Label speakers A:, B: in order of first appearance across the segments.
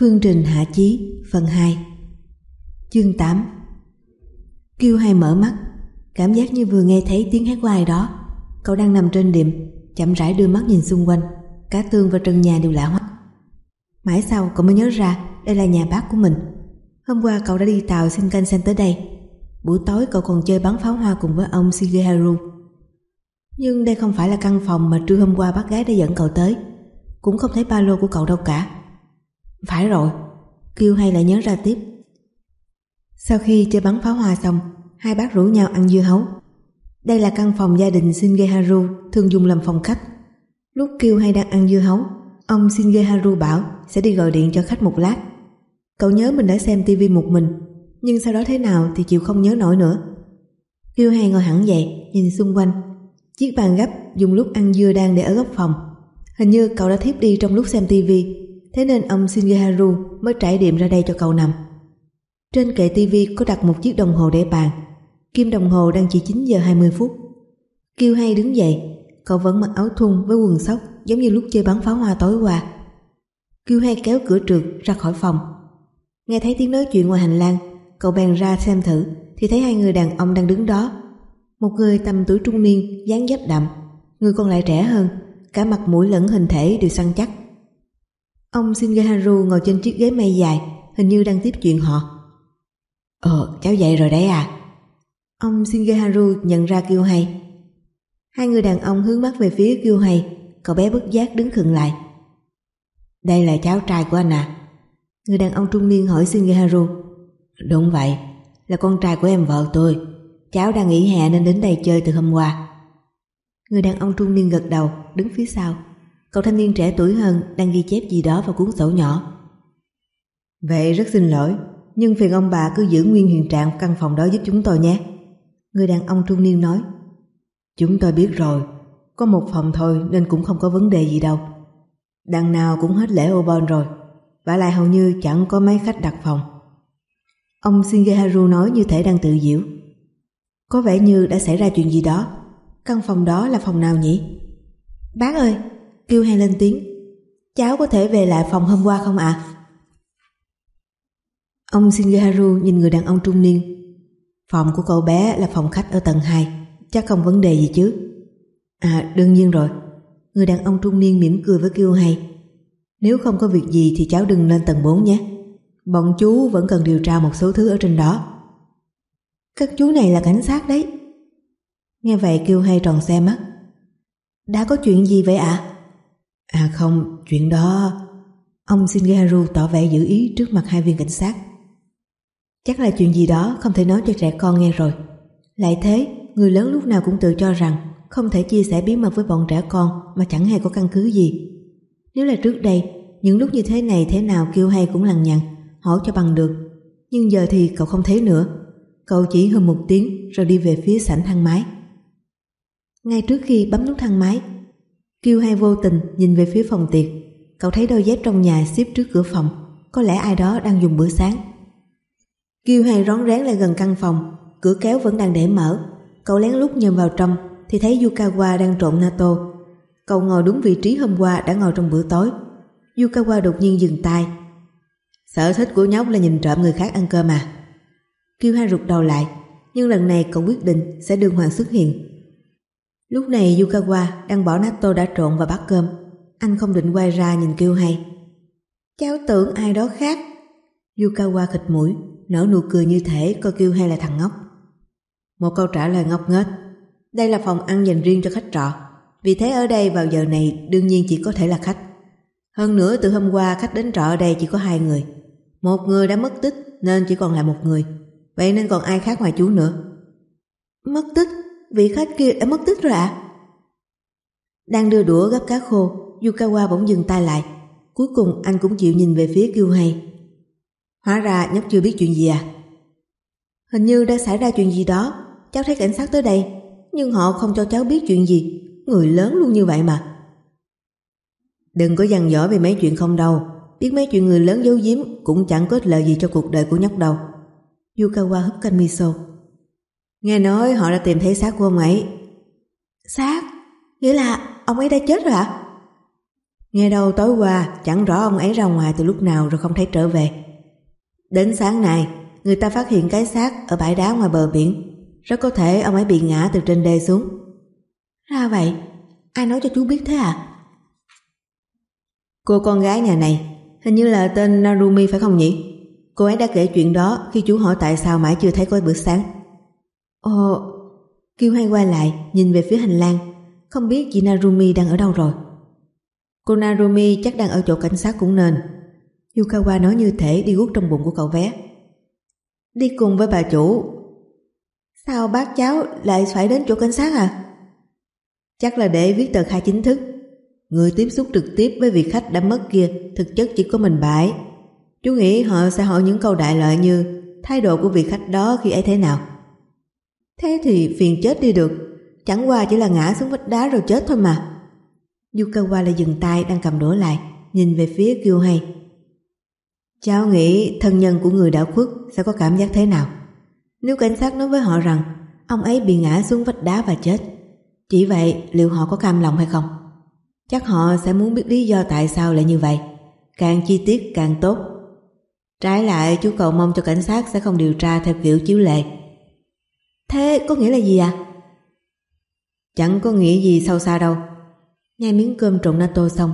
A: Phương trình hạ chí, phần 2 Chương 8 Kiêu hai mở mắt, Cảm giác như vừa nghe thấy tiếng hát của ai đó. Cậu đang nằm trên đệm Chậm rãi đưa mắt nhìn xung quanh. Cả tường và trần nhà đều lạ hoắc. Mãi sau, cậu mới nhớ ra Đây là nhà bác của mình. Hôm qua cậu đã đi tàu xin canh sang tới đây. Buổi tối cậu còn chơi bắn pháo hoa cùng với ông Shigeharu Nhưng đây không phải là căn phòng Mà trưa hôm qua bác gái đã dẫn cậu tới. Cũng không thấy ba lô của cậu đâu cả phải rồi, kêu hay lại nhớ ra tiếp. Sau khi chơi bắn pháo hoa xong, hai bác rủ nhau ăn dưa hấu. Đây là căn phòng gia đình Shingeharu thường dùng làm phòng khách. Lúc kêu hay đang ăn dưa hấu, ông Shingeharu bảo sẽ đi gọi điện cho khách một lát. Cậu nhớ mình đã xem tivi một mình, nhưng sau đó thế nào thì chịu không nhớ nổi nữa. Kêu hay ngồi hẳn dậy, nhìn xung quanh. Chiếc bàn gấp dùng lúc ăn dưa đang để ở góc phòng. Hình như cậu đã thiếp đi trong lúc xem tivi thế nên ông Shingeharu mới trải điểm ra đây cho cậu nằm. Trên kệ tivi có đặt một chiếc đồng hồ để bàn, kim đồng hồ đang chỉ 9 giờ 20 phút. Kiêu hay đứng dậy, cậu vẫn mặc áo thun với quần sóc giống như lúc chơi bắn pháo hoa tối qua. Kiêu hay kéo cửa trượt ra khỏi phòng. Nghe thấy tiếng nói chuyện ngoài hành lang, cậu bèn ra xem thử thì thấy hai người đàn ông đang đứng đó. Một người tầm tuổi trung niên, dáng dấp đậm, người còn lại trẻ hơn, cả mặt mũi lẫn hình thể đều săn chắc. Ông Shingeharu ngồi trên chiếc ghế mây dài, hình như đang tiếp chuyện họ. Ờ, cháu dậy rồi đấy à? Ông Shingeharu nhận ra Kiêu Hay. Hai người đàn ông hướng mắt về phía Kiêu Hay, cậu bé bất giác đứng khựng lại. Đây là cháu trai của anh à? Người đàn ông trung niên hỏi Shingeharu. Đúng vậy, là con trai của em vợ tôi. Cháu đang nghỉ hè nên đến đây chơi từ hôm qua. Người đàn ông trung niên gật đầu, đứng phía sau. Cậu thanh niên trẻ tuổi hơn đang ghi chép gì đó vào cuốn sổ nhỏ. Vậy rất xin lỗi, nhưng phiền ông bà cứ giữ nguyên hiện trạng căn phòng đó giúp chúng tôi nhé. Người đàn ông trung niên nói. Chúng tôi biết rồi, có một phòng thôi nên cũng không có vấn đề gì đâu. Đằng nào cũng hết lễ Obon rồi, và lại hầu như chẳng có mấy khách đặt phòng. Ông Shingeharu nói như thể đang tự diễu. Có vẻ như đã xảy ra chuyện gì đó. Căn phòng đó là phòng nào nhỉ? Bác ơi, kêu hay lên tiếng. Cháu có thể về lại phòng hôm qua không ạ? Ông Shingeharu nhìn người đàn ông trung niên. Phòng của cậu bé là phòng khách ở tầng 2, chắc không vấn đề gì chứ. À đương nhiên rồi. Người đàn ông trung niên mỉm cười với kêu hay. Nếu không có việc gì thì cháu đừng lên tầng 4 nhé. Bọn chú vẫn cần điều tra một số thứ ở trên đó. Các chú này là cảnh sát đấy. Nghe vậy kêu hay tròn xe mắt. Đã có chuyện gì vậy ạ? À À, không, chuyện đó... Ông Shingeharu tỏ vẻ giữ ý trước mặt hai viên cảnh sát. Chắc là chuyện gì đó không thể nói cho trẻ con nghe rồi. Lại thế, người lớn lúc nào cũng tự cho rằng không thể chia sẻ bí mật với bọn trẻ con mà chẳng hề có căn cứ gì. Nếu là trước đây, những lúc như thế này thế nào kêu hay cũng lằng nhằng, hỏi cho bằng được. Nhưng giờ thì cậu không thấy nữa. Cậu chỉ hơn một tiếng rồi đi về phía sảnh thang máy. Ngay trước khi bấm nút thang máy, Kiêu hay vô tình nhìn về phía phòng tiệc, Cậu thấy đôi dép trong nhà xếp trước cửa phòng, Có lẽ ai đó đang dùng bữa sáng. Kiêu hay rón rén lại gần căn phòng, Cửa kéo vẫn đang để mở. Cậu lén lút nhìn vào trong Thì thấy Yukawa đang trộn nato. Cậu ngồi đúng vị trí hôm qua đã ngồi trong bữa tối. Yukawa đột nhiên dừng tay. Sở thích của nhóc là nhìn trộm người khác ăn cơm à? Kiêu hai rụt đầu lại, Nhưng lần này cậu quyết định sẽ đường hoàng xuất hiện. Lúc này Yukawa đang bỏ natto đã trộn vào bát cơm. Anh không định quay ra nhìn kêu hay. Cháu tưởng ai đó khác. Yukawa khịt mũi, nở nụ cười như thể coi kêu hay là thằng ngốc. Một câu trả lời ngốc nghếch. Đây là phòng ăn dành riêng cho khách trọ. Vì thế ở đây vào giờ này đương nhiên chỉ có thể là khách. Hơn nữa từ hôm qua khách đến trọ ở đây chỉ có hai người. Một người đã mất tích nên chỉ còn lại một người. Vậy nên còn ai khác ngoài chú nữa. Mất tích? Vị khách kia đã mất tích rồi ạ. À? Đang đưa đũa gấp cá khô, Yukawa bỗng dừng tay lại. Cuối cùng anh cũng chịu nhìn về phía Kiêu Hay. Hóa ra nhóc chưa biết chuyện gì à? Hình như đã xảy ra chuyện gì đó, cháu thấy cảnh sát tới đây, nhưng họ không cho cháu biết chuyện gì, người lớn luôn như vậy mà. Đừng có dằn dõi về mấy chuyện không đâu, biết mấy chuyện người lớn giấu giếm cũng chẳng có ích lợi gì cho cuộc đời của nhóc đâu. Yukawa húp canh miso. Nghe nói họ đã tìm thấy xác của ông ấy. Xác? Nghĩa là ông ấy đã chết rồi ạ? Nghe đâu tối qua chẳng rõ ông ấy ra ngoài từ lúc nào rồi không thấy trở về. Đến sáng nay, người ta phát hiện cái xác ở bãi đá ngoài bờ biển. Rất có thể ông ấy bị ngã từ trên đê xuống. Ra vậy, ai nói cho chú biết thế à? Cô con gái nhà này, hình như là tên Narumi phải không nhỉ? Cô ấy đã kể chuyện đó khi chú hỏi tại sao mãi chưa thấy có bữa sáng. Ồ, Kiều hay quay lại, nhìn về phía hành lang, không biết chị Narumi đang ở đâu rồi. Cô Narumi chắc đang ở chỗ cảnh sát cũng nên. Yukawa nói như thể đi guốc trong bụng của cậu bé. Đi cùng với bà chủ. Sao bác cháu lại phải đến chỗ cảnh sát à? Chắc là để viết tờ khai chính thức. Người tiếp xúc trực tiếp với vị khách đã mất kia thực chất chỉ có mình bà ấy. Chú nghĩ họ sẽ hỏi những câu đại loại như thái độ của vị khách đó khi ấy thế nào. Thế thì phiền chết đi được, chẳng qua chỉ là ngã xuống vách đá rồi chết thôi mà. Yukawa lại dừng tay đang cầm đũa lại, nhìn về phía Kiêu hay. Cháu nghĩ thân nhân của người đã khuất sẽ có cảm giác thế nào? Nếu cảnh sát nói với họ rằng ông ấy bị ngã xuống vách đá và chết, chỉ vậy liệu họ có cam lòng hay không? Chắc họ sẽ muốn biết lý do tại sao lại như vậy. Càng chi tiết càng tốt. Trái lại chú cầu mong cho cảnh sát sẽ không điều tra theo kiểu chiếu lệ. Thế có nghĩa là gì à? Chẳng có nghĩa gì sâu xa đâu. Nhai miếng cơm trộn natto xong,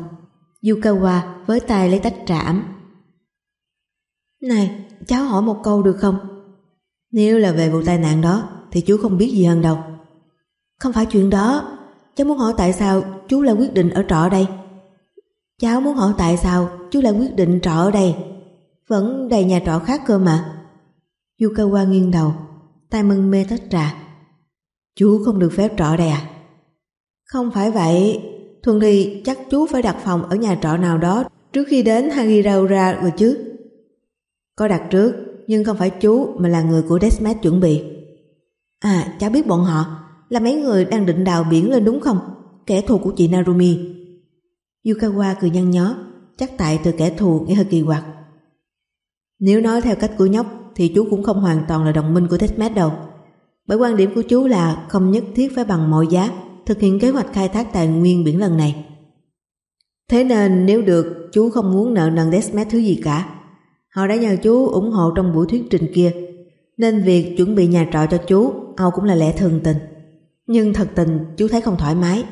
A: Yukawa với tay lấy tách trà ấm. Này, cháu hỏi một câu được không? Nếu là về vụ tai nạn đó thì chú không biết gì hơn đâu. Không phải chuyện đó, cháu muốn hỏi tại sao chú lại quyết định ở trọ đây. Cháu muốn hỏi tại sao chú lại quyết định trọ ở đây. Vẫn đầy nhà trọ khác cơ mà. Yukawa nghiêng đầu, tay mừng mê tách trà. Chú không được phép trọ đây à? Không phải vậy, thường thì chắc chú phải đặt phòng ở nhà trọ nào đó trước khi đến Hagiraura rồi chứ. Có đặt trước, nhưng không phải chú mà là người của Desmet chuẩn bị. À, cháu biết bọn họ là mấy người đang định đào biển lên đúng không? Kẻ thù của chị Narumi. Yukawa cười nhăn nhó, chắc tại từ kẻ thù nghe hơi kỳ quặc. Nếu nói theo cách của nhóc thì chú cũng không hoàn toàn là đồng minh của Techmed đâu. Bởi quan điểm của chú là không nhất thiết phải bằng mọi giá thực hiện kế hoạch khai thác tài nguyên biển lần này. Thế nên nếu được, chú không muốn nợ nần Desmet thứ gì cả. Họ đã nhờ chú ủng hộ trong buổi thuyết trình kia, nên việc chuẩn bị nhà trọ cho chú Âu cũng là lẽ thường tình. Nhưng thật tình chú thấy không thoải mái.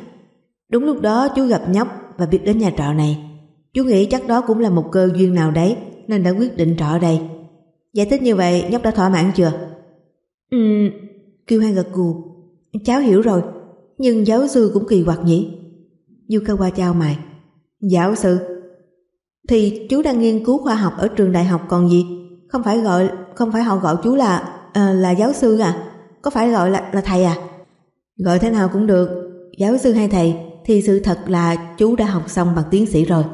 A: Đúng lúc đó chú gặp nhóc và biết đến nhà trọ này. Chú nghĩ chắc đó cũng là một cơ duyên nào đấy nên đã quyết định trọ ở đây. Giải thích như vậy nhóc đã thỏa mãn chưa? Ừ, kêu hai gật gù. Cháu hiểu rồi, nhưng giáo sư cũng kỳ quặc nhỉ? Yukawa chào mày. Giáo sư? Thì chú đang nghiên cứu khoa học ở trường đại học còn gì? Không phải gọi không phải họ gọi chú là à, là giáo sư à? Có phải gọi là là thầy à? Gọi thế nào cũng được, giáo sư hay thầy thì sự thật là chú đã học xong bằng tiến sĩ rồi.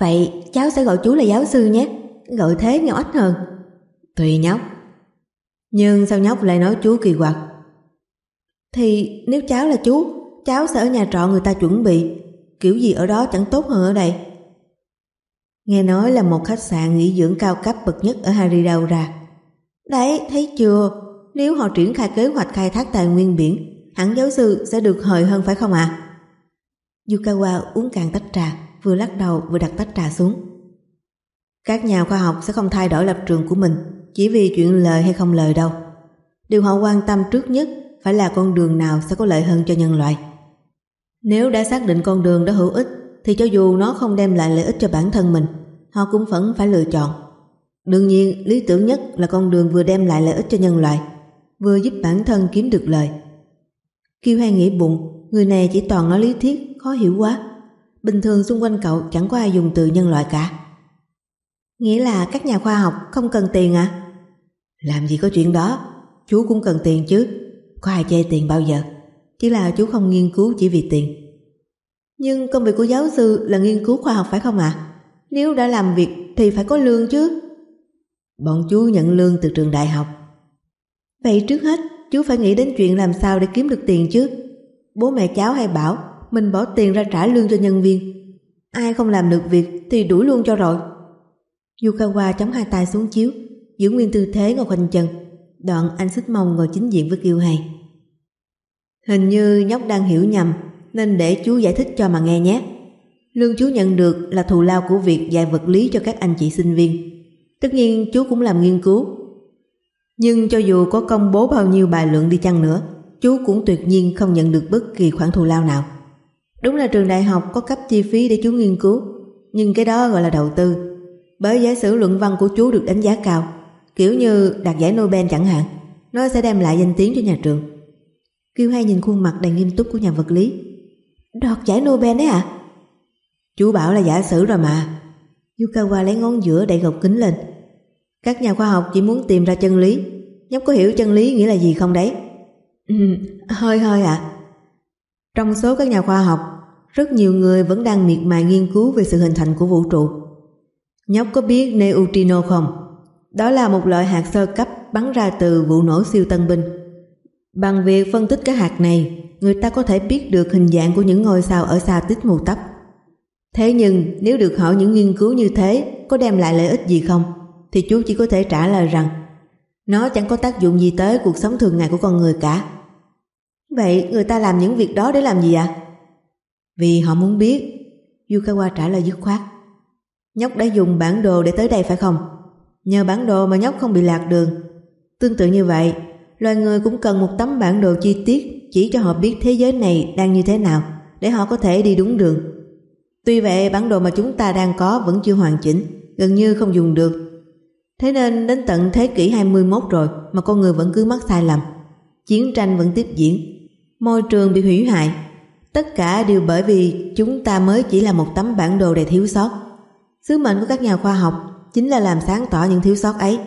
A: Vậy cháu sẽ gọi chú là giáo sư nhé, gọi thế nhỏ ách hơn. Tùy nhóc. Nhưng sao nhóc lại nói chú kỳ quặc? Thì nếu cháu là chú, cháu sẽ ở nhà trọ người ta chuẩn bị, kiểu gì ở đó chẳng tốt hơn ở đây. Nghe nói là một khách sạn nghỉ dưỡng cao cấp bậc nhất ở Haridaura. Đấy, thấy chưa? Nếu họ triển khai kế hoạch khai thác tài nguyên biển, hẳn giáo sư sẽ được hời hơn phải không ạ? À? Yukawa uống cạn tách trà, vừa lắc đầu vừa đặt tách trà xuống. Các nhà khoa học sẽ không thay đổi lập trường của mình chỉ vì chuyện lời hay không lời đâu. Điều họ quan tâm trước nhất phải là con đường nào sẽ có lợi hơn cho nhân loại. Nếu đã xác định con đường đó hữu ích thì cho dù nó không đem lại lợi ích cho bản thân mình, họ cũng vẫn phải lựa chọn. Đương nhiên, lý tưởng nhất là con đường vừa đem lại lợi ích cho nhân loại, vừa giúp bản thân kiếm được lời. Kiêu hay nghĩ bụng, người này chỉ toàn nói lý thuyết, khó hiểu quá. Bình thường xung quanh cậu chẳng có ai dùng từ nhân loại cả. Nghĩa là các nhà khoa học không cần tiền à? Làm gì có chuyện đó, chú cũng cần tiền chứ. Có ai chê tiền bao giờ? Chỉ là chú không nghiên cứu chỉ vì tiền. Nhưng công việc của giáo sư là nghiên cứu khoa học phải không ạ? À? Nếu đã làm việc thì phải có lương chứ. Bọn chú nhận lương từ trường đại học. Vậy trước hết chú phải nghĩ đến chuyện làm sao để kiếm được tiền chứ. Bố mẹ cháu hay bảo mình bỏ tiền ra trả lương cho nhân viên. Ai không làm được việc thì đuổi luôn cho rồi. Yukawa chống hai tay xuống chiếu, giữ nguyên tư thế ngồi khoanh chân. Đoạn anh xích mông ngồi chính diện với Kiều Hay. Hình như nhóc đang hiểu nhầm nên để chú giải thích cho mà nghe nhé. Lương chú nhận được là thù lao của việc dạy vật lý cho các anh chị sinh viên. Tất nhiên chú cũng làm nghiên cứu. Nhưng cho dù có công bố bao nhiêu bài luận đi chăng nữa, chú cũng tuyệt nhiên không nhận được bất kỳ khoản thù lao nào. Đúng là trường đại học có cấp chi phí để chú nghiên cứu, nhưng cái đó gọi là đầu tư. Bởi giả sử luận văn của chú được đánh giá cao, kiểu như đạt giải Nobel chẳng hạn, nó sẽ đem lại danh tiếng cho nhà trường. Kiều Hai nhìn khuôn mặt đầy nghiêm túc của nhà vật lý. Đoạt giải Nobel đấy à? Chú bảo là giả sử rồi mà. Yukawa lấy ngón giữa đẩy gọc kính lên. Các nhà khoa học chỉ muốn tìm ra chân lý. Nhóc có hiểu chân lý nghĩa là gì không đấy? Ừ, hơi hơi ạ. À. Trong số các nhà khoa học, rất nhiều người vẫn đang miệt mài nghiên cứu về sự hình thành của vũ trụ. Nhóc có biết neutrino không? Đó là một loại hạt sơ cấp bắn ra từ vụ nổ siêu tân binh. Bằng việc phân tích các hạt này, người ta có thể biết được hình dạng của những ngôi sao ở xa tích mù tấp. Thế nhưng nếu được hỏi những nghiên cứu như thế có đem lại lợi ích gì không, thì chú chỉ có thể trả lời rằng nó chẳng có tác dụng gì tới cuộc sống thường ngày của con người cả. Vậy người ta làm những việc đó để làm gì ạ? À? Vì họ muốn biết. Yukawa trả lời dứt khoát. Nhóc đã dùng bản đồ để tới đây phải không? Nhờ bản đồ mà nhóc không bị lạc đường. Tương tự như vậy, loài người cũng cần một tấm bản đồ chi tiết chỉ cho họ biết thế giới này đang như thế nào để họ có thể đi đúng đường. Tuy vậy bản đồ mà chúng ta đang có vẫn chưa hoàn chỉnh, gần như không dùng được. Thế nên đến tận thế kỷ 21 rồi mà con người vẫn cứ mắc sai lầm. Chiến tranh vẫn tiếp diễn, môi trường bị hủy hoại. Tất cả đều bởi vì chúng ta mới chỉ là một tấm bản đồ đầy thiếu sót. Sứ mệnh của các nhà khoa học chính là làm sáng tỏ những thiếu sót ấy.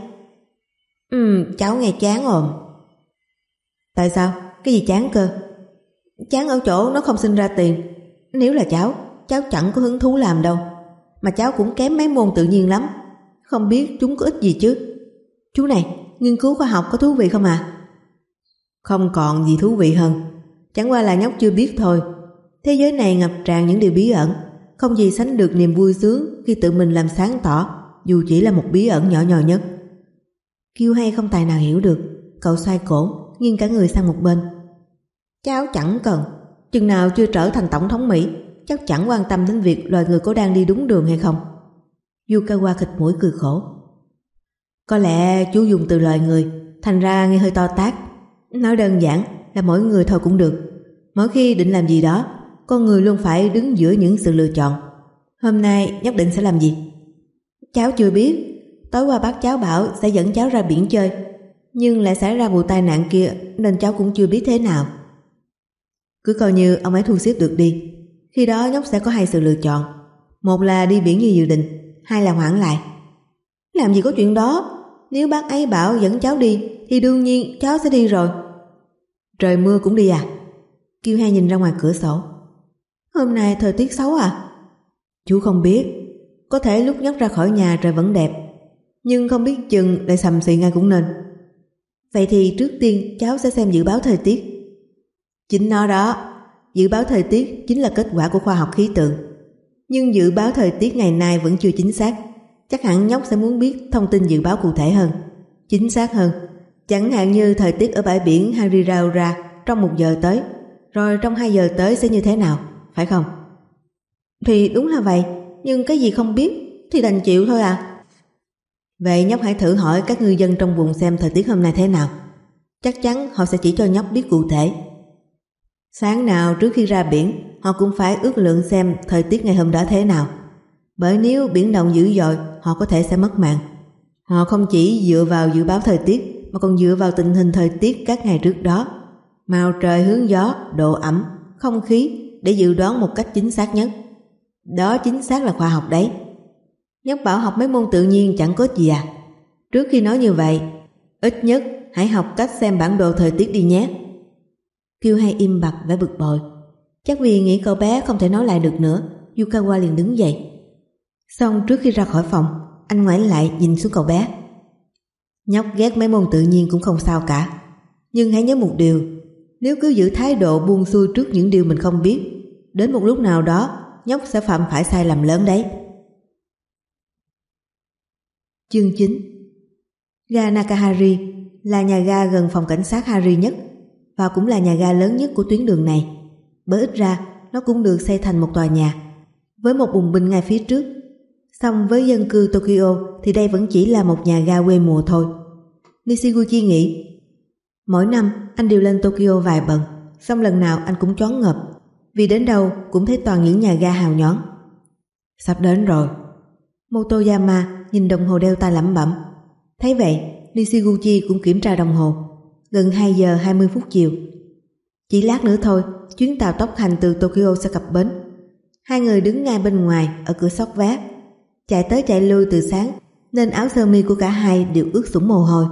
A: Ừ, cháu nghe chán rồi. Tại sao? Cái gì chán cơ? Chán ở chỗ nó không sinh ra tiền. Nếu là cháu, cháu chẳng có hứng thú làm đâu. Mà cháu cũng kém mấy môn tự nhiên lắm. Không biết chúng có ích gì chứ. Chú này, nghiên cứu khoa học có thú vị không à? Không còn gì thú vị hơn. Chẳng qua là nhóc chưa biết thôi. Thế giới này ngập tràn những điều bí ẩn. Không gì sánh được niềm vui sướng khi tự mình làm sáng tỏ dù chỉ là một bí ẩn nhỏ nhoi nhất. Kiêu hay không tài nào hiểu được. Cậu xoay cổ, nghiêng cả người sang một bên. Cháu chẳng cần. Chừng nào chưa trở thành tổng thống Mỹ cháu chẳng quan tâm đến việc loài người có đang đi đúng đường hay không. Yukawa khịt mũi cười khổ. Có lẽ chú dùng từ loài người, thành ra nghe hơi to tát Nói đơn giản là mỗi người thôi cũng được. Mỗi khi định làm gì đó, con người luôn phải đứng giữa những sự lựa chọn. Hôm nay nhất định sẽ làm gì? Cháu chưa biết. Tối qua bác cháu bảo sẽ dẫn cháu ra biển chơi. Nhưng lại xảy ra vụ tai nạn kia nên cháu cũng chưa biết thế nào. Cứ coi như ông ấy thu xếp được đi. Khi đó nhóc sẽ có hai sự lựa chọn. Một là đi biển như dự định, hai là hoãn lại. Làm gì có chuyện đó, nếu bác ấy bảo dẫn cháu đi thì đương nhiên cháu sẽ đi rồi. Trời mưa cũng đi à? Kiều Hai nhìn ra ngoài cửa sổ. Hôm nay thời tiết xấu à? Chú không biết, có thể lúc nhóc ra khỏi nhà trời vẫn đẹp, nhưng không biết chừng lại sầm xị ngay cũng nên. Vậy thì trước tiên cháu sẽ xem dự báo thời tiết. Chính nó đó, dự báo thời tiết chính là kết quả của khoa học khí tượng. Nhưng dự báo thời tiết ngày nay vẫn chưa chính xác. Chắc hẳn nhóc sẽ muốn biết thông tin dự báo cụ thể hơn, chính xác hơn. Chẳng hạn như thời tiết ở bãi biển Hariraura trong một giờ tới, rồi trong hai giờ tới sẽ như thế nào, phải không? Thì đúng là vậy, nhưng cái gì không biết thì đành chịu thôi à. Vậy nhóc hãy thử hỏi các ngư dân trong vùng xem thời tiết hôm nay thế nào. Chắc chắn họ sẽ chỉ cho nhóc biết cụ thể Sáng nào trước khi ra biển, họ cũng phải ước lượng xem thời tiết ngày hôm đó thế nào. Bởi nếu biển động dữ dội, họ có thể sẽ mất mạng. Họ không chỉ dựa vào dự báo thời tiết, mà còn dựa vào tình hình thời tiết các ngày trước đó. Màu trời hướng gió, độ ẩm, không khí để dự đoán một cách chính xác nhất. Đó chính xác là khoa học đấy. Nhóc bảo học mấy môn tự nhiên chẳng có gì à. Trước khi nói như vậy, ít nhất hãy học cách xem bản đồ thời tiết đi nhé. Kiêu hay im bặt vẻ bực bội. Chắc vì nghĩ cậu bé không thể nói lại được nữa, Yukawa liền đứng dậy. Xong trước khi ra khỏi phòng, anh ngoảnh lại nhìn xuống cậu bé. Nhóc ghét mấy môn tự nhiên cũng không sao cả. Nhưng hãy nhớ một điều, nếu cứ giữ thái độ buông xuôi trước những điều mình không biết, đến một lúc nào đó, nhóc sẽ phạm phải sai lầm lớn đấy. Chương 9 Ga Nakahari là nhà ga gần phòng cảnh sát Hari nhất và cũng là nhà ga lớn nhất của tuyến đường này. Bởi ít ra, nó cũng được xây thành một tòa nhà. với một bùng binh ngay phía trước. Song với dân cư Tokyo thì đây vẫn chỉ là một nhà ga quê mùa thôi. Nishiguchi nghĩ, mỗi năm anh đều lên Tokyo vài bận, xong lần nào anh cũng choáng ngợp, vì đến đâu cũng thấy toàn những nhà ga hào nhón. Sắp đến rồi. Motoyama nhìn đồng hồ đeo tay lẩm bẩm. Thấy vậy, Nishiguchi cũng kiểm tra đồng hồ. Gần 2 giờ 20 phút chiều. Chỉ lát nữa thôi, chuyến tàu tốc hành từ Tokyo sẽ cập bến. Hai người đứng ngay bên ngoài ở cửa sóc vé. Chạy tới chạy lui từ sáng nên áo sơ mi của cả hai đều ướt sũng mồ hôi.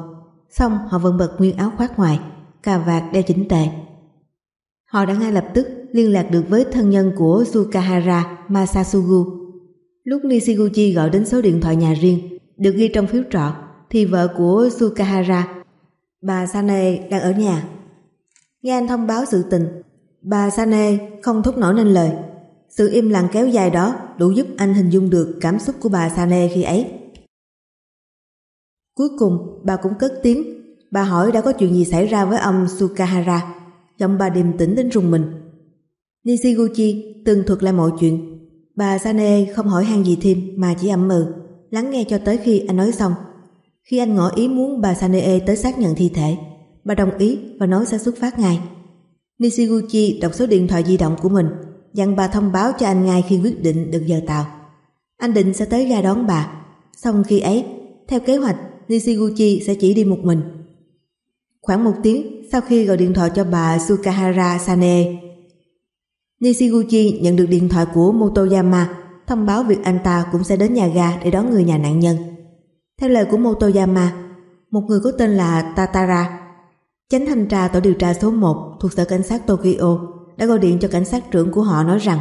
A: Xong họ vẫn bật nguyên áo khoác ngoài, cà vạt đeo chỉnh tề. Họ đã ngay lập tức liên lạc được với thân nhân của Sukahara Masasugu. Lúc Nishiguchi gọi đến số điện thoại nhà riêng được ghi trong phiếu trọ thì vợ của Sukahara, bà Sane đang ở nhà. Nghe anh thông báo sự tình, bà Sane không thốt nổi nên lời. Sự im lặng kéo dài đó đủ giúp anh hình dung được cảm xúc của bà Sane khi ấy. Cuối cùng bà cũng cất tiếng, bà hỏi đã có chuyện gì xảy ra với ông Sukahara. Giọng bà điềm tĩnh đến rùng mình. Nishiguchi từng thuật lại mọi chuyện. Bà Sane không hỏi han gì thêm mà chỉ ậm mừ, lắng nghe cho tới khi anh nói xong. Khi anh ngỏ ý muốn bà Sanee tới xác nhận thi thể, bà đồng ý và nói sẽ xuất phát ngay. Nishiguchi đọc số điện thoại di động của mình, dặn bà thông báo cho anh ngay khi quyết định được giờ tàu. Anh định sẽ tới ra đón bà. Xong khi ấy, theo kế hoạch, Nishiguchi sẽ chỉ đi một mình. Khoảng một tiếng sau khi gọi điện thoại cho bà Sukahara Sane, Nishiguchi nhận được điện thoại của Motoyama thông báo việc anh ta cũng sẽ đến nhà ga để đón người nhà nạn nhân. Theo lời của Motoyama, một người có tên là Tatara, chánh thanh tra tổ điều tra số 1 thuộc sở cảnh sát Tokyo đã gọi điện cho cảnh sát trưởng của họ nói rằng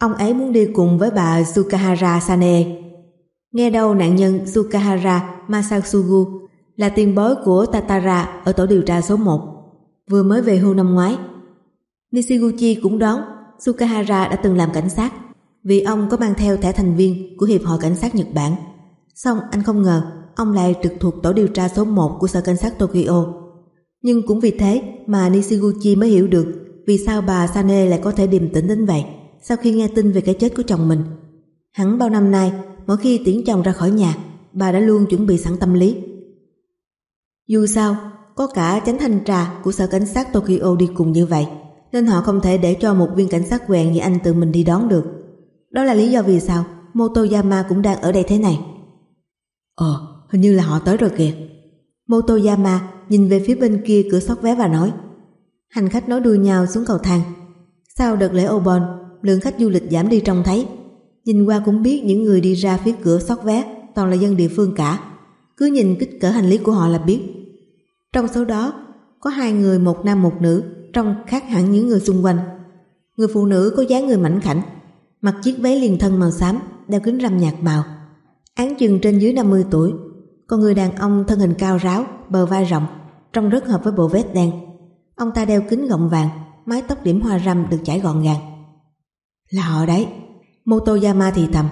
A: ông ấy muốn đi cùng với bà Sukahara Sane. Nghe đâu nạn nhân Sukahara Masatsugu là tiền bối của Tatara ở tổ điều tra số 1, vừa mới về hưu năm ngoái. Nishiguchi cũng đoán Sukahara đã từng làm cảnh sát vì ông có mang theo thẻ thành viên của Hiệp hội Cảnh sát Nhật Bản. Xong anh không ngờ ông lại trực thuộc tổ điều tra số 1 của Sở Cảnh sát Tokyo. Nhưng cũng vì thế mà Nishiguchi mới hiểu được vì sao bà Sane lại có thể điềm tĩnh đến vậy sau khi nghe tin về cái chết của chồng mình. Hẳn bao năm nay, mỗi khi tiễn chồng ra khỏi nhà, bà đã luôn chuẩn bị sẵn tâm lý. Dù sao, có cả chánh thanh tra của Sở Cảnh sát Tokyo đi cùng như vậy, nên họ không thể để cho một viên cảnh sát quèn như anh tự mình đi đón được. Đó là lý do vì sao Motoyama cũng đang ở đây thế này. Ờ, hình như là họ tới rồi kìa. Motoyama nhìn về phía bên kia cửa sóc vé và nói Hành khách nói đuôi nhau xuống cầu thang. Sau đợt lễ Obon, lượng khách du lịch giảm đi trông thấy. Nhìn qua cũng biết những người đi ra phía cửa xót vé toàn là dân địa phương cả. Cứ nhìn kích cỡ hành lý của họ là biết. Trong số đó, có hai người một nam một nữ trông khác hẳn những người xung quanh. Người phụ nữ có dáng người mảnh khảnh, mặc chiếc váy liền thân màu xám, đeo kính râm nhạt màu. Án chừng trên dưới 50 tuổi, còn người đàn ông thân hình cao ráo, bờ vai rộng, trông rất hợp với bộ vest đen. Ông ta đeo kính gọng vàng, mái tóc điểm hoa râm được chải gọn gàng. Là họ đấy, Motoyama thì thầm.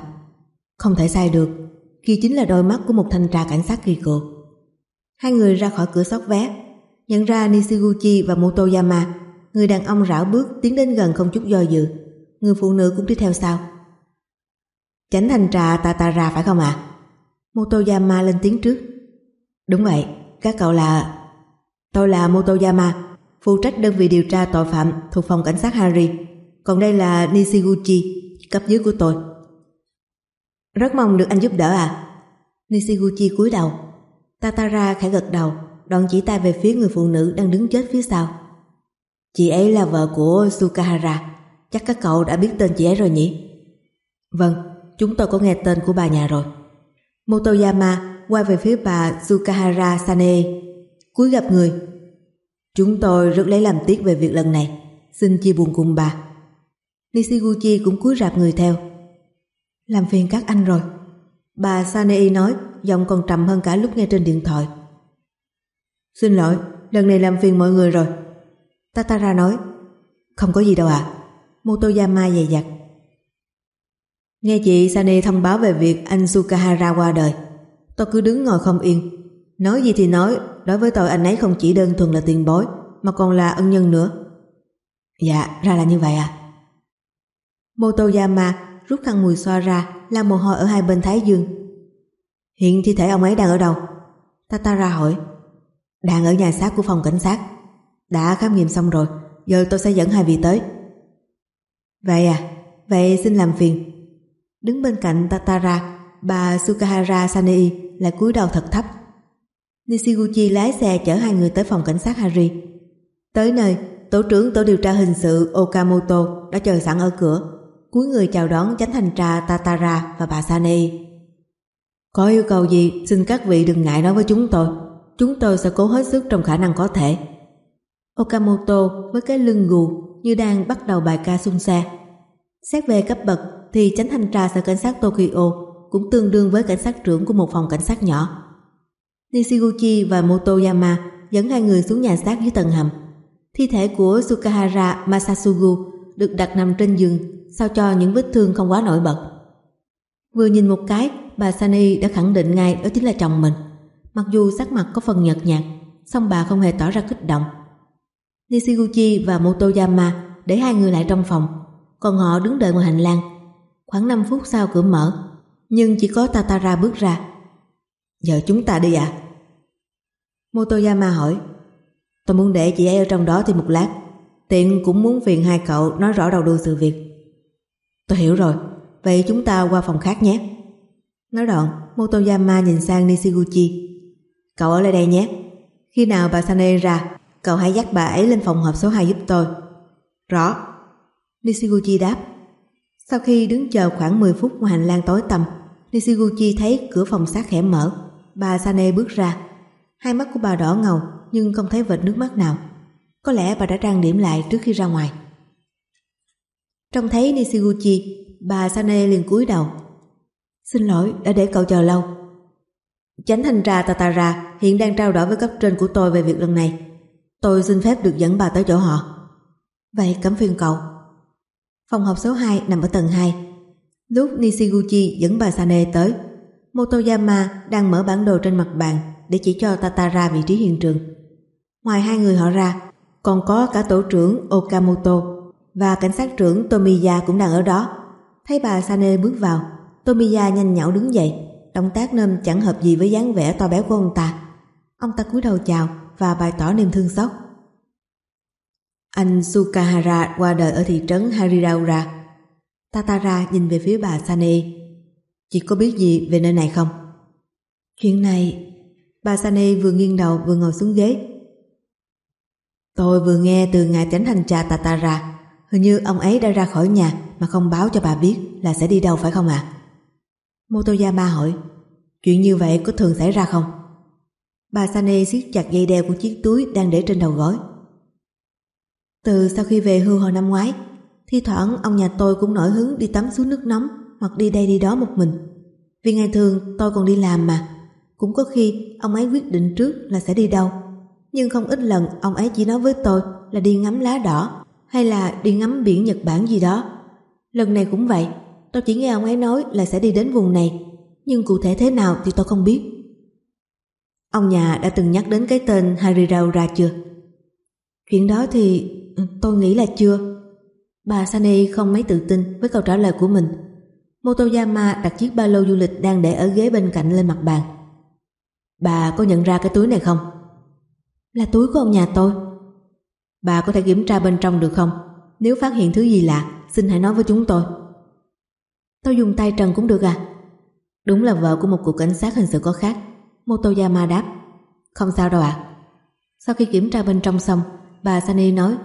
A: Không thể sai được, kia chính là đôi mắt của một thanh tra cảnh sát kỳ cược Hai người ra khỏi cửa sóc vé, nhận ra Nishiguchi và Motoyama, người đàn ông rảo bước tiến đến gần không chút do dự. Người phụ nữ cũng đi theo sau. Chánh thanh tra Tatara phải không ạ? À? Motoyama lên tiếng trước. Đúng vậy, các cậu là... Tôi là Motoyama, phụ trách đơn vị điều tra tội phạm thuộc phòng cảnh sát Harry Còn đây là Nishiguchi, cấp dưới của tôi. Rất mong được anh giúp đỡ à? Nishiguchi cúi đầu. Tatara khẽ gật đầu, đoạn chỉ tay về phía người phụ nữ đang đứng chết phía sau. Chị ấy là vợ của Sukahara, chắc các cậu đã biết tên chị ấy rồi nhỉ? Vâng, chúng tôi có nghe tên của bà nhà rồi. Motoyama quay về phía bà Sukahara Sane, cúi gặp người. Chúng tôi rất lấy làm tiếc về việc lần này, xin chia buồn cùng bà. Nishiguchi cũng cúi rạp người theo. Làm phiền các anh rồi. Bà Sanei nói, giọng còn trầm hơn cả lúc nghe trên điện thoại. Xin lỗi, lần này làm phiền mọi người rồi. Tatara nói, không có gì đâu ạ. À. Motoyama dày dặt. Nghe chị Sane thông báo về việc anh Sukahara qua đời. Tôi cứ đứng ngồi không yên. Nói gì thì nói, đối với tôi anh ấy không chỉ đơn thuần là tiền bối, mà còn là ân nhân nữa. Dạ, ra là như vậy à. Motoyama rút khăn mùi xoa ra, làm mồ hôi ở hai bên thái dương. Hiện thi thể ông ấy đang ở đâu? Tatara hỏi. Đang ở nhà xác của phòng cảnh sát. Đã khám nghiệm xong rồi, giờ tôi sẽ dẫn hai vị tới. Vậy à, vậy xin làm phiền. Đứng bên cạnh Tatara, bà Sukahara Sanei lại cúi đầu thật thấp. Nishiguchi lái xe chở hai người tới phòng cảnh sát Hari. Tới nơi, tổ trưởng tổ điều tra hình sự Okamoto đã chờ sẵn ở cửa, cúi người chào đón chánh thanh tra Tatara và bà sani Có yêu cầu gì xin các vị đừng ngại nói với chúng tôi, chúng tôi sẽ cố hết sức trong khả năng có thể. Okamoto với cái lưng gù như đang bắt đầu bài ca xung xa. Xét về cấp bậc thì chánh thanh tra sở cảnh sát Tokyo cũng tương đương với cảnh sát trưởng của một phòng cảnh sát nhỏ. Nishiguchi và Motoyama dẫn hai người xuống nhà xác dưới tầng hầm. Thi thể của Sukahara Masasugu được đặt nằm trên giường sao cho những vết thương không quá nổi bật. Vừa nhìn một cái, bà Sani đã khẳng định ngay đó chính là chồng mình. Mặc dù sắc mặt có phần nhợt nhạt, song bà không hề tỏ ra kích động. Nishiguchi và Motoyama để hai người lại trong phòng, còn họ đứng đợi ngoài hành lang. Khoảng 5 phút sau cửa mở, nhưng chỉ có Tatara bước ra. Giờ chúng ta đi à? Motoyama hỏi Tôi muốn để chị ấy ở trong đó thì một lát Tiện cũng muốn phiền hai cậu nói rõ đầu đuôi sự việc Tôi hiểu rồi. Vậy chúng ta qua phòng khác nhé. Nói đoạn, Motoyama nhìn sang Nishiguchi. Cậu ở lại đây nhé. Khi nào bà Sane ra, Cậu hãy dắt bà ấy lên phòng họp số 2 giúp tôi. Rõ. Nishiguchi đáp. Sau khi đứng chờ khoảng 10 phút ngoài hành lang tối tăm, Nishiguchi thấy cửa phòng sát khẽ mở. Bà Sane bước ra. Hai mắt của bà đỏ ngầu, nhưng không thấy vệt nước mắt nào. Có lẽ bà đã trang điểm lại trước khi ra ngoài. Trông thấy Nishiguchi, bà Sane liền cúi đầu. Xin lỗi đã để cậu chờ lâu. Chánh thanh tra Tatara hiện đang trao đổi với cấp trên của tôi về việc lần này. Tôi xin phép được dẫn bà tới chỗ họ. Vậy cấm phiền cậu. Phòng họp số 2 nằm ở tầng 2. Lúc Nishiguchi dẫn bà Sane tới, Motoyama đang mở bản đồ trên mặt bàn để chỉ cho Tatara vị trí hiện trường. Ngoài hai người họ ra, còn có cả tổ trưởng Okamoto và cảnh sát trưởng Tomiya cũng đang ở đó. Thấy bà Sane bước vào, Tomiya nhanh nhảu đứng dậy, động tác nôm chẳng hợp gì với dáng vẻ to béo của ông ta. Ông ta cúi đầu chào và bày tỏ niềm thương xót. Anh Sukahara qua đời ở thị trấn Hariraura. Tatara nhìn về phía bà Sane. Chị có biết gì về nơi này không? Chuyện này... Bà Sane vừa nghiêng đầu vừa ngồi xuống ghế Tôi vừa nghe từ ngài chánh thanh tra Tatara Hình như ông ấy đã ra khỏi nhà Mà không báo cho bà biết là sẽ đi đâu phải không ạ à? Motoyama hỏi Chuyện như vậy có thường xảy ra không? Bà Sane siết chặt dây đeo của chiếc túi đang để trên đầu gối Từ sau khi về hưu hồi năm ngoái, Thi thoảng ông nhà tôi cũng nổi hứng đi tắm xuống nước nóng Hoặc đi đây đi đó một mình Vì ngày thường tôi còn đi làm mà, Cũng có khi ông ấy quyết định trước là sẽ đi đâu nhưng không ít lần ông ấy chỉ nói với tôi là đi ngắm lá đỏ hay là đi ngắm biển Nhật Bản gì đó. Lần này cũng vậy, tôi chỉ nghe ông ấy nói là sẽ đi đến vùng này, nhưng cụ thể thế nào thì tôi không biết. Ông nhà đã từng nhắc đến cái tên Hariraura chưa? Chuyện đó thì ừ, tôi nghĩ là chưa. Bà Sane không mấy tự tin với câu trả lời của mình. Motoyama đặt chiếc ba lô du lịch đang để ở ghế bên cạnh lên mặt bàn. Bà có nhận ra cái túi này không? Là túi của ông nhà tôi Bà có thể kiểm tra bên trong được không? Nếu phát hiện thứ gì lạ Xin hãy nói với chúng tôi. Tôi dùng tay trần cũng được à? Đúng là vợ của một cục cảnh sát hình sự có khác. Motoyama đáp. Không sao đâu ạ. Sau khi kiểm tra bên trong xong Bà Sani nói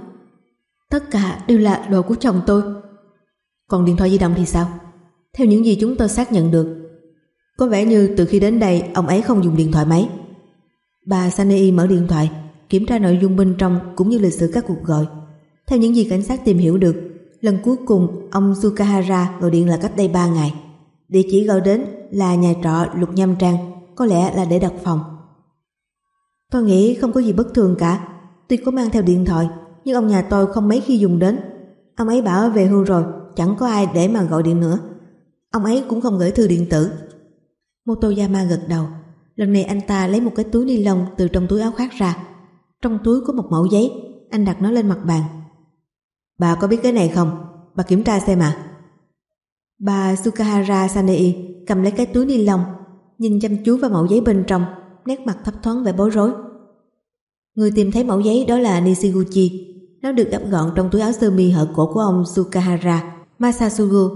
A: Tất cả đều là đồ của chồng tôi. Còn điện thoại di động thì sao? Theo những gì chúng tôi xác nhận được. Có vẻ như từ khi đến đây Ông ấy không dùng điện thoại máy Bà Sanei mở điện thoại, kiểm tra nội dung bên trong cũng như lịch sử các cuộc gọi. Theo những gì cảnh sát tìm hiểu được, lần cuối cùng ông Sukahara gọi điện là cách đây 3 ngày. Địa chỉ gọi đến là nhà trọ Lục Nham Trang, có lẽ là để đặt phòng. Tôi nghĩ không có gì bất thường cả, tuy có mang theo điện thoại, nhưng ông nhà tôi không mấy khi dùng đến. Ông ấy bảo về hưu rồi, chẳng có ai để mà gọi điện nữa. Ông ấy cũng không gửi thư điện tử. Motoyama gật đầu, Lần này anh ta lấy một cái túi ni lông từ trong túi áo khoác ra. Trong túi có một mẫu giấy, anh đặt nó lên mặt bàn. Bà có biết cái này không? Bà kiểm tra xem à. Bà Sukahara Sanei cầm lấy cái túi ni lông, nhìn chăm chú vào mẫu giấy bên trong, nét mặt thấp thoáng vẻ bối rối. Người tìm thấy mẫu giấy đó là Nishiguchi. Nó được gấp gọn trong túi áo sơ mi hở cổ của ông Sukahara Masasugu.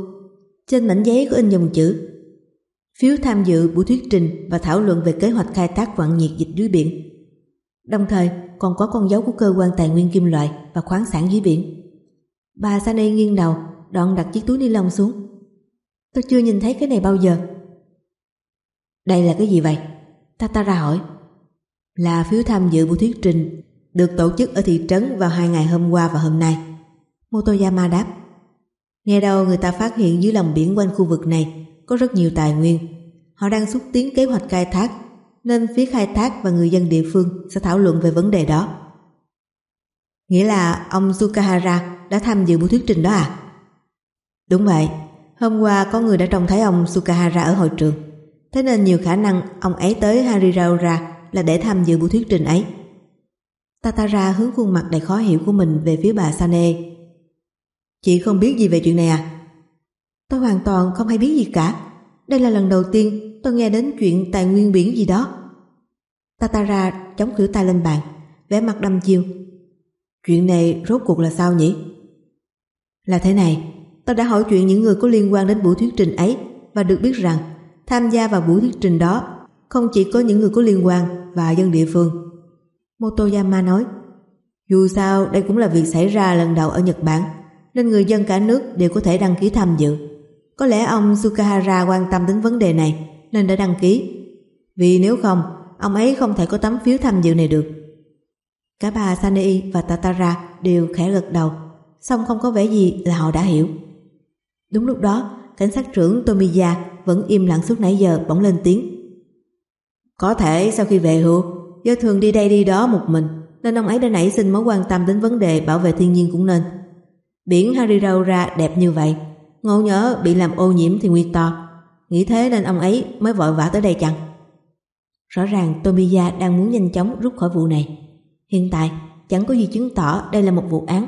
A: Trên mảnh giấy có in dòng chữ phiếu tham dự buổi thuyết trình và thảo luận về kế hoạch khai thác vạn nhiệt dịch dưới biển. Đồng thời còn có con dấu của cơ quan tài nguyên kim loại và khoáng sản dưới biển. Bà Sanei nghiêng đầu, đoạn đặt chiếc túi ni lông xuống. Tôi chưa nhìn thấy cái này bao giờ. Đây là cái gì vậy? Tatara hỏi. Là phiếu tham dự buổi thuyết trình được tổ chức ở thị trấn vào hai ngày hôm qua và hôm nay. Motoyama đáp. Nghe đâu người ta phát hiện dưới lòng biển quanh khu vực này có rất nhiều tài nguyên. Họ đang xúc tiến kế hoạch khai thác nên phía khai thác và người dân địa phương sẽ thảo luận về vấn đề đó. Nghĩa là ông Sukahara đã tham dự buổi thuyết trình đó à? Đúng vậy, hôm qua có người đã trông thấy ông Sukahara ở hội trường. Thế nên nhiều khả năng ông ấy tới Hariraura là để tham dự buổi thuyết trình ấy. Tatara hướng khuôn mặt đầy khó hiểu của mình về phía bà Sane. Chị không biết gì về chuyện này à? Tôi hoàn toàn không hay biết gì cả. Đây là lần đầu tiên tôi nghe đến chuyện tài nguyên biển gì đó. Tatara chống khỉu tay lên bàn, vẻ mặt đăm chiêu. Chuyện này rốt cuộc là sao nhỉ? Là thế này, tôi đã hỏi chuyện những người có liên quan đến buổi thuyết trình ấy và được biết rằng tham gia vào buổi thuyết trình đó không chỉ có những người có liên quan và dân địa phương. Motoyama nói, dù sao đây cũng là việc xảy ra lần đầu ở Nhật Bản, nên người dân cả nước đều có thể đăng ký tham dự. Có lẽ ông Sukahara quan tâm đến vấn đề này nên đã đăng ký. Vì nếu không, ông ấy không thể có tấm phiếu tham dự này được. Cả bà Sanei và Tatara đều khẽ gật đầu, song không có vẻ gì là họ đã hiểu. Đúng lúc đó, cảnh sát trưởng Tomiya vẫn im lặng suốt nãy giờ bỗng lên tiếng. Có thể sau khi về hưu, do thường đi đây đi đó một mình, nên ông ấy đã nảy sinh mối quan tâm đến vấn đề bảo vệ thiên nhiên cũng nên. Biển Hariraura đẹp như vậy, ngộ nhớ bị làm ô nhiễm thì nguy to. Nghĩ thế nên ông ấy mới vội vã tới đây chăng? Rõ ràng Tomiya đang muốn nhanh chóng rút khỏi vụ này. Hiện tại, chẳng có gì chứng tỏ đây là một vụ án.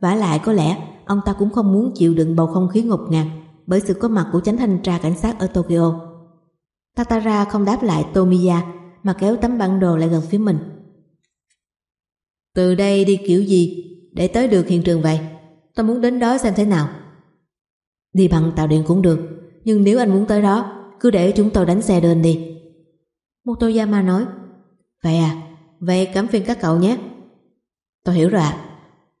A: vả lại có lẽ ông ta cũng không muốn chịu đựng bầu không khí ngột ngạt bởi sự có mặt của chánh thanh tra cảnh sát ở Tokyo. Tatara không đáp lại Tomiya mà kéo tấm bản đồ lại gần phía mình. Từ đây đi kiểu gì để tới được hiện trường vậy? Tôi muốn đến đó xem thế nào. Đi bằng tàu điện cũng được, nhưng nếu anh muốn tới đó, cứ để chúng tôi đánh xe đơn đi. Motoyama nói, Vậy à, vậy cảm phiền các cậu nhé. Tôi hiểu rồi ạ.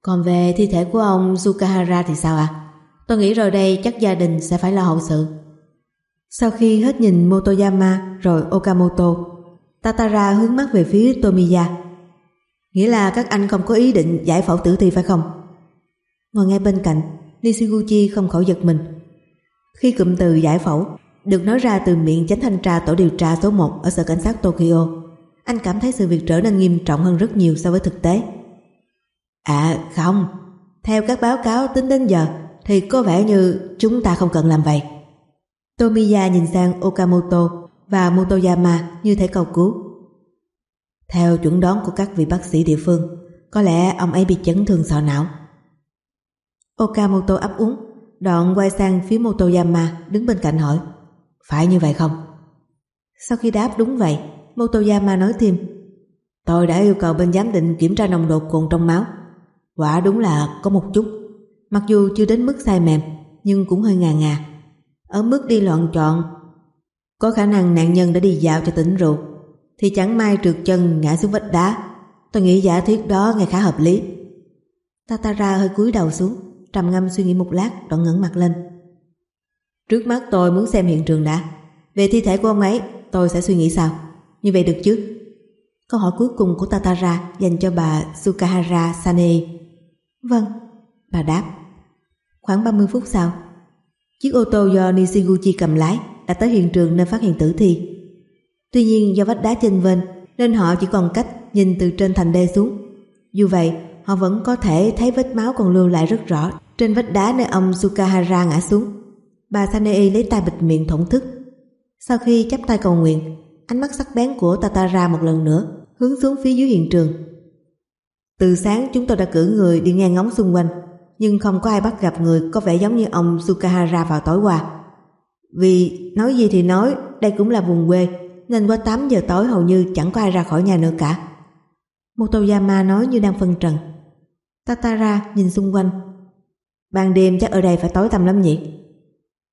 A: Còn về thi thể của ông Sukahara thì sao ạ? À? Tôi nghĩ rồi đây chắc gia đình sẽ phải lo hậu sự. Sau khi hết nhìn Motoyama rồi Okamoto, Tatara hướng mắt về phía Tomiya. Nghĩa là các anh không có ý định giải phẫu tử thi phải không? Ngồi ngay bên cạnh, Nishiguchi không khỏi giật mình. Khi cụm từ giải phẫu được nói ra từ miệng chánh thanh tra tổ điều tra số 1 ở sở cảnh sát Tokyo, anh cảm thấy sự việc trở nên nghiêm trọng hơn rất nhiều so với thực tế. À không, theo các báo cáo tính đến giờ thì có vẻ như chúng ta không cần làm vậy. Tomiya nhìn sang Okamoto và Motoyama như thể cầu cứu. Theo chuẩn đoán của các vị bác sĩ địa phương, có lẽ ông ấy bị chấn thương sọ não. Okamoto ấp úng, đoạn quay sang phía Motoyama đứng bên cạnh hỏi, phải như vậy không? Sau khi đáp đúng vậy, Motoyama nói thêm, tôi đã yêu cầu bên giám định kiểm tra nồng độ cồn trong máu. Quả đúng là có một chút, mặc dù chưa đến mức say mềm, nhưng cũng hơi ngà ngà. Ở mức đi loạn trọn, có khả năng nạn nhân đã đi dạo cho tỉnh rượu, thì chẳng may trượt chân ngã xuống vách đá. Tôi nghĩ giả thuyết đó nghe khá hợp lý. Tatara hơi cúi đầu xuống, trầm ngâm suy nghĩ một lát đoạn ngẩng mặt lên. Trước mắt tôi muốn xem hiện trường đã. Về thi thể của ông ấy, tôi sẽ suy nghĩ sao? Như vậy được chứ? Câu hỏi cuối cùng của Tatara dành cho bà Sukahara Sane. Vâng, bà đáp. Khoảng 30 phút sau, chiếc ô tô do Nishiguchi cầm lái đã tới hiện trường nơi phát hiện tử thi. Tuy nhiên do vách đá chênh vênh nên họ chỉ còn cách nhìn từ trên thành đê xuống. Dù vậy, họ vẫn có thể thấy vết máu còn lưu lại rất rõ trên vách đá nơi ông Sukahara ngã xuống. Bà Sanei lấy tay bịt miệng thổn thức. Sau khi chắp tay cầu nguyện, ánh mắt sắc bén của Tatara một lần nữa hướng xuống phía dưới hiện trường. Từ sáng chúng tôi đã cử người đi ngang ngóng xung quanh. nhưng không có ai bắt gặp người có vẻ giống như ông Sukahara vào tối qua. Vì nói gì thì nói, đây cũng là vùng quê, nên qua 8 giờ tối hầu như chẳng có ai ra khỏi nhà nữa cả. Motoyama nói như đang phân trần. Tatara nhìn xung quanh. Ban đêm chắc ở đây phải tối tăm lắm nhỉ?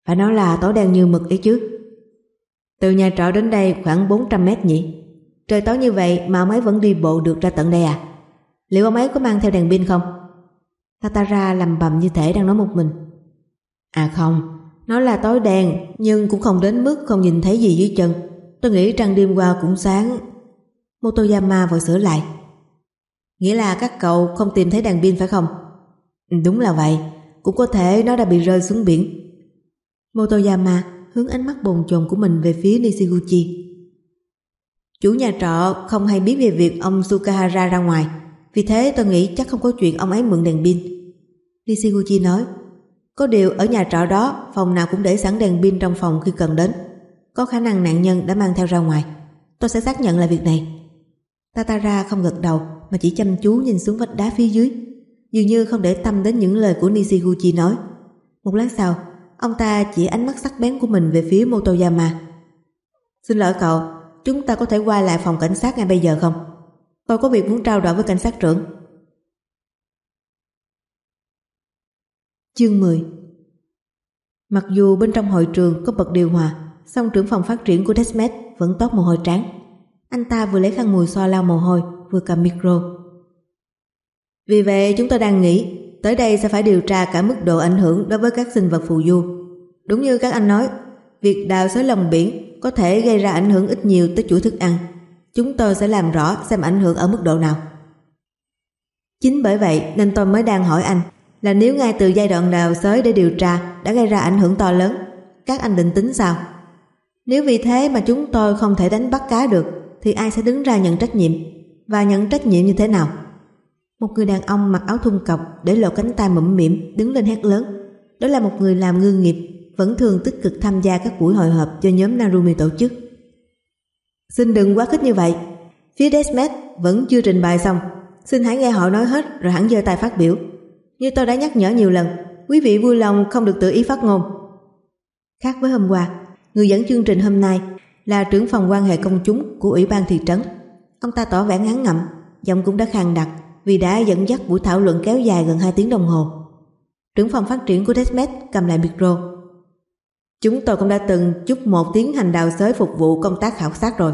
A: Phải nói là tối đen như mực ấy chứ. Từ nhà trọ đến đây khoảng 400 mét nhỉ? Trời tối như vậy mà ông ấy vẫn đi bộ được ra tận đây à? Liệu ông ấy có mang theo đèn pin không? Tatara lầm bầm như thể đang nói một mình. À không, nó là tối đen nhưng cũng không đến mức không nhìn thấy gì dưới chân. Tôi nghĩ trăng đêm qua cũng sáng. Motoyama vội sửa lại. Nghĩa là các cậu không tìm thấy đèn pin phải không? Ừ, đúng là vậy, cũng có thể nó đã bị rơi xuống biển. Motoyama hướng ánh mắt bồn chồn của mình về phía Nishiguchi. Chủ nhà trọ không hay biết về việc ông Sukahara ra ngoài, vì thế tôi nghĩ chắc không có chuyện ông ấy mượn đèn pin. Nishiguchi nói, có điều ở nhà trọ đó phòng nào cũng để sẵn đèn pin trong phòng khi cần đến. Có khả năng nạn nhân đã mang theo ra ngoài. Tôi sẽ xác nhận lại việc này. Tatara không gật đầu mà chỉ chăm chú nhìn xuống vách đá phía dưới, dường như không để tâm đến những lời của Nishiguchi nói. Một lát sau, ông ta chỉ ánh mắt sắc bén của mình về phía Motoyama. Xin lỗi cậu, chúng ta có thể qua lại phòng cảnh sát ngay bây giờ không? Tôi có việc muốn trao đổi với cảnh sát trưởng. Chương 10 Mặc dù bên trong hội trường có bật điều hòa, song trưởng phòng phát triển của Desmet vẫn tốt mồ hôi trắng. Anh ta vừa lấy khăn mùi xoa lau mồ hôi, vừa cầm micro. Vì vậy chúng tôi đang nghĩ tới đây sẽ phải điều tra cả mức độ ảnh hưởng đối với các sinh vật phù du. Đúng như các anh nói, việc đào xới lòng biển có thể gây ra ảnh hưởng ít nhiều tới chuỗi thức ăn. Chúng tôi sẽ làm rõ xem ảnh hưởng ở mức độ nào. Chính bởi vậy nên tôi mới đang hỏi anh là nếu ngay từ giai đoạn đào xới để điều tra đã gây ra ảnh hưởng to lớn, các anh định tính sao? Nếu vì thế mà chúng tôi không thể đánh bắt cá được thì ai sẽ đứng ra nhận trách nhiệm và nhận trách nhiệm như thế nào? Một người đàn ông mặc áo thun cọc để lộ cánh tay mụm mỉm đứng lên hét lớn. Đó là một người làm ngư nghiệp vẫn thường tích cực tham gia các buổi hội họp do nhóm Narumi tổ chức. Xin đừng quá khích như vậy. Phía Desmet vẫn chưa trình bày xong. Xin hãy nghe họ nói hết rồi hẳn giơ tay phát biểu. Như tôi đã nhắc nhở nhiều lần, quý vị vui lòng không được tự ý phát ngôn. Khác với hôm qua, người dẫn chương trình hôm nay là trưởng phòng quan hệ công chúng của Ủy ban thị trấn. Ông ta tỏ vẻ ngán ngẩm, giọng cũng đã khàn đặc vì đã dẫn dắt buổi thảo luận kéo dài gần 2 tiếng đồng hồ. Trưởng phòng phát triển của Desmet cầm lại micro. Chúng tôi cũng đã từng chúc một tiến hành đào xới phục vụ công tác khảo sát rồi.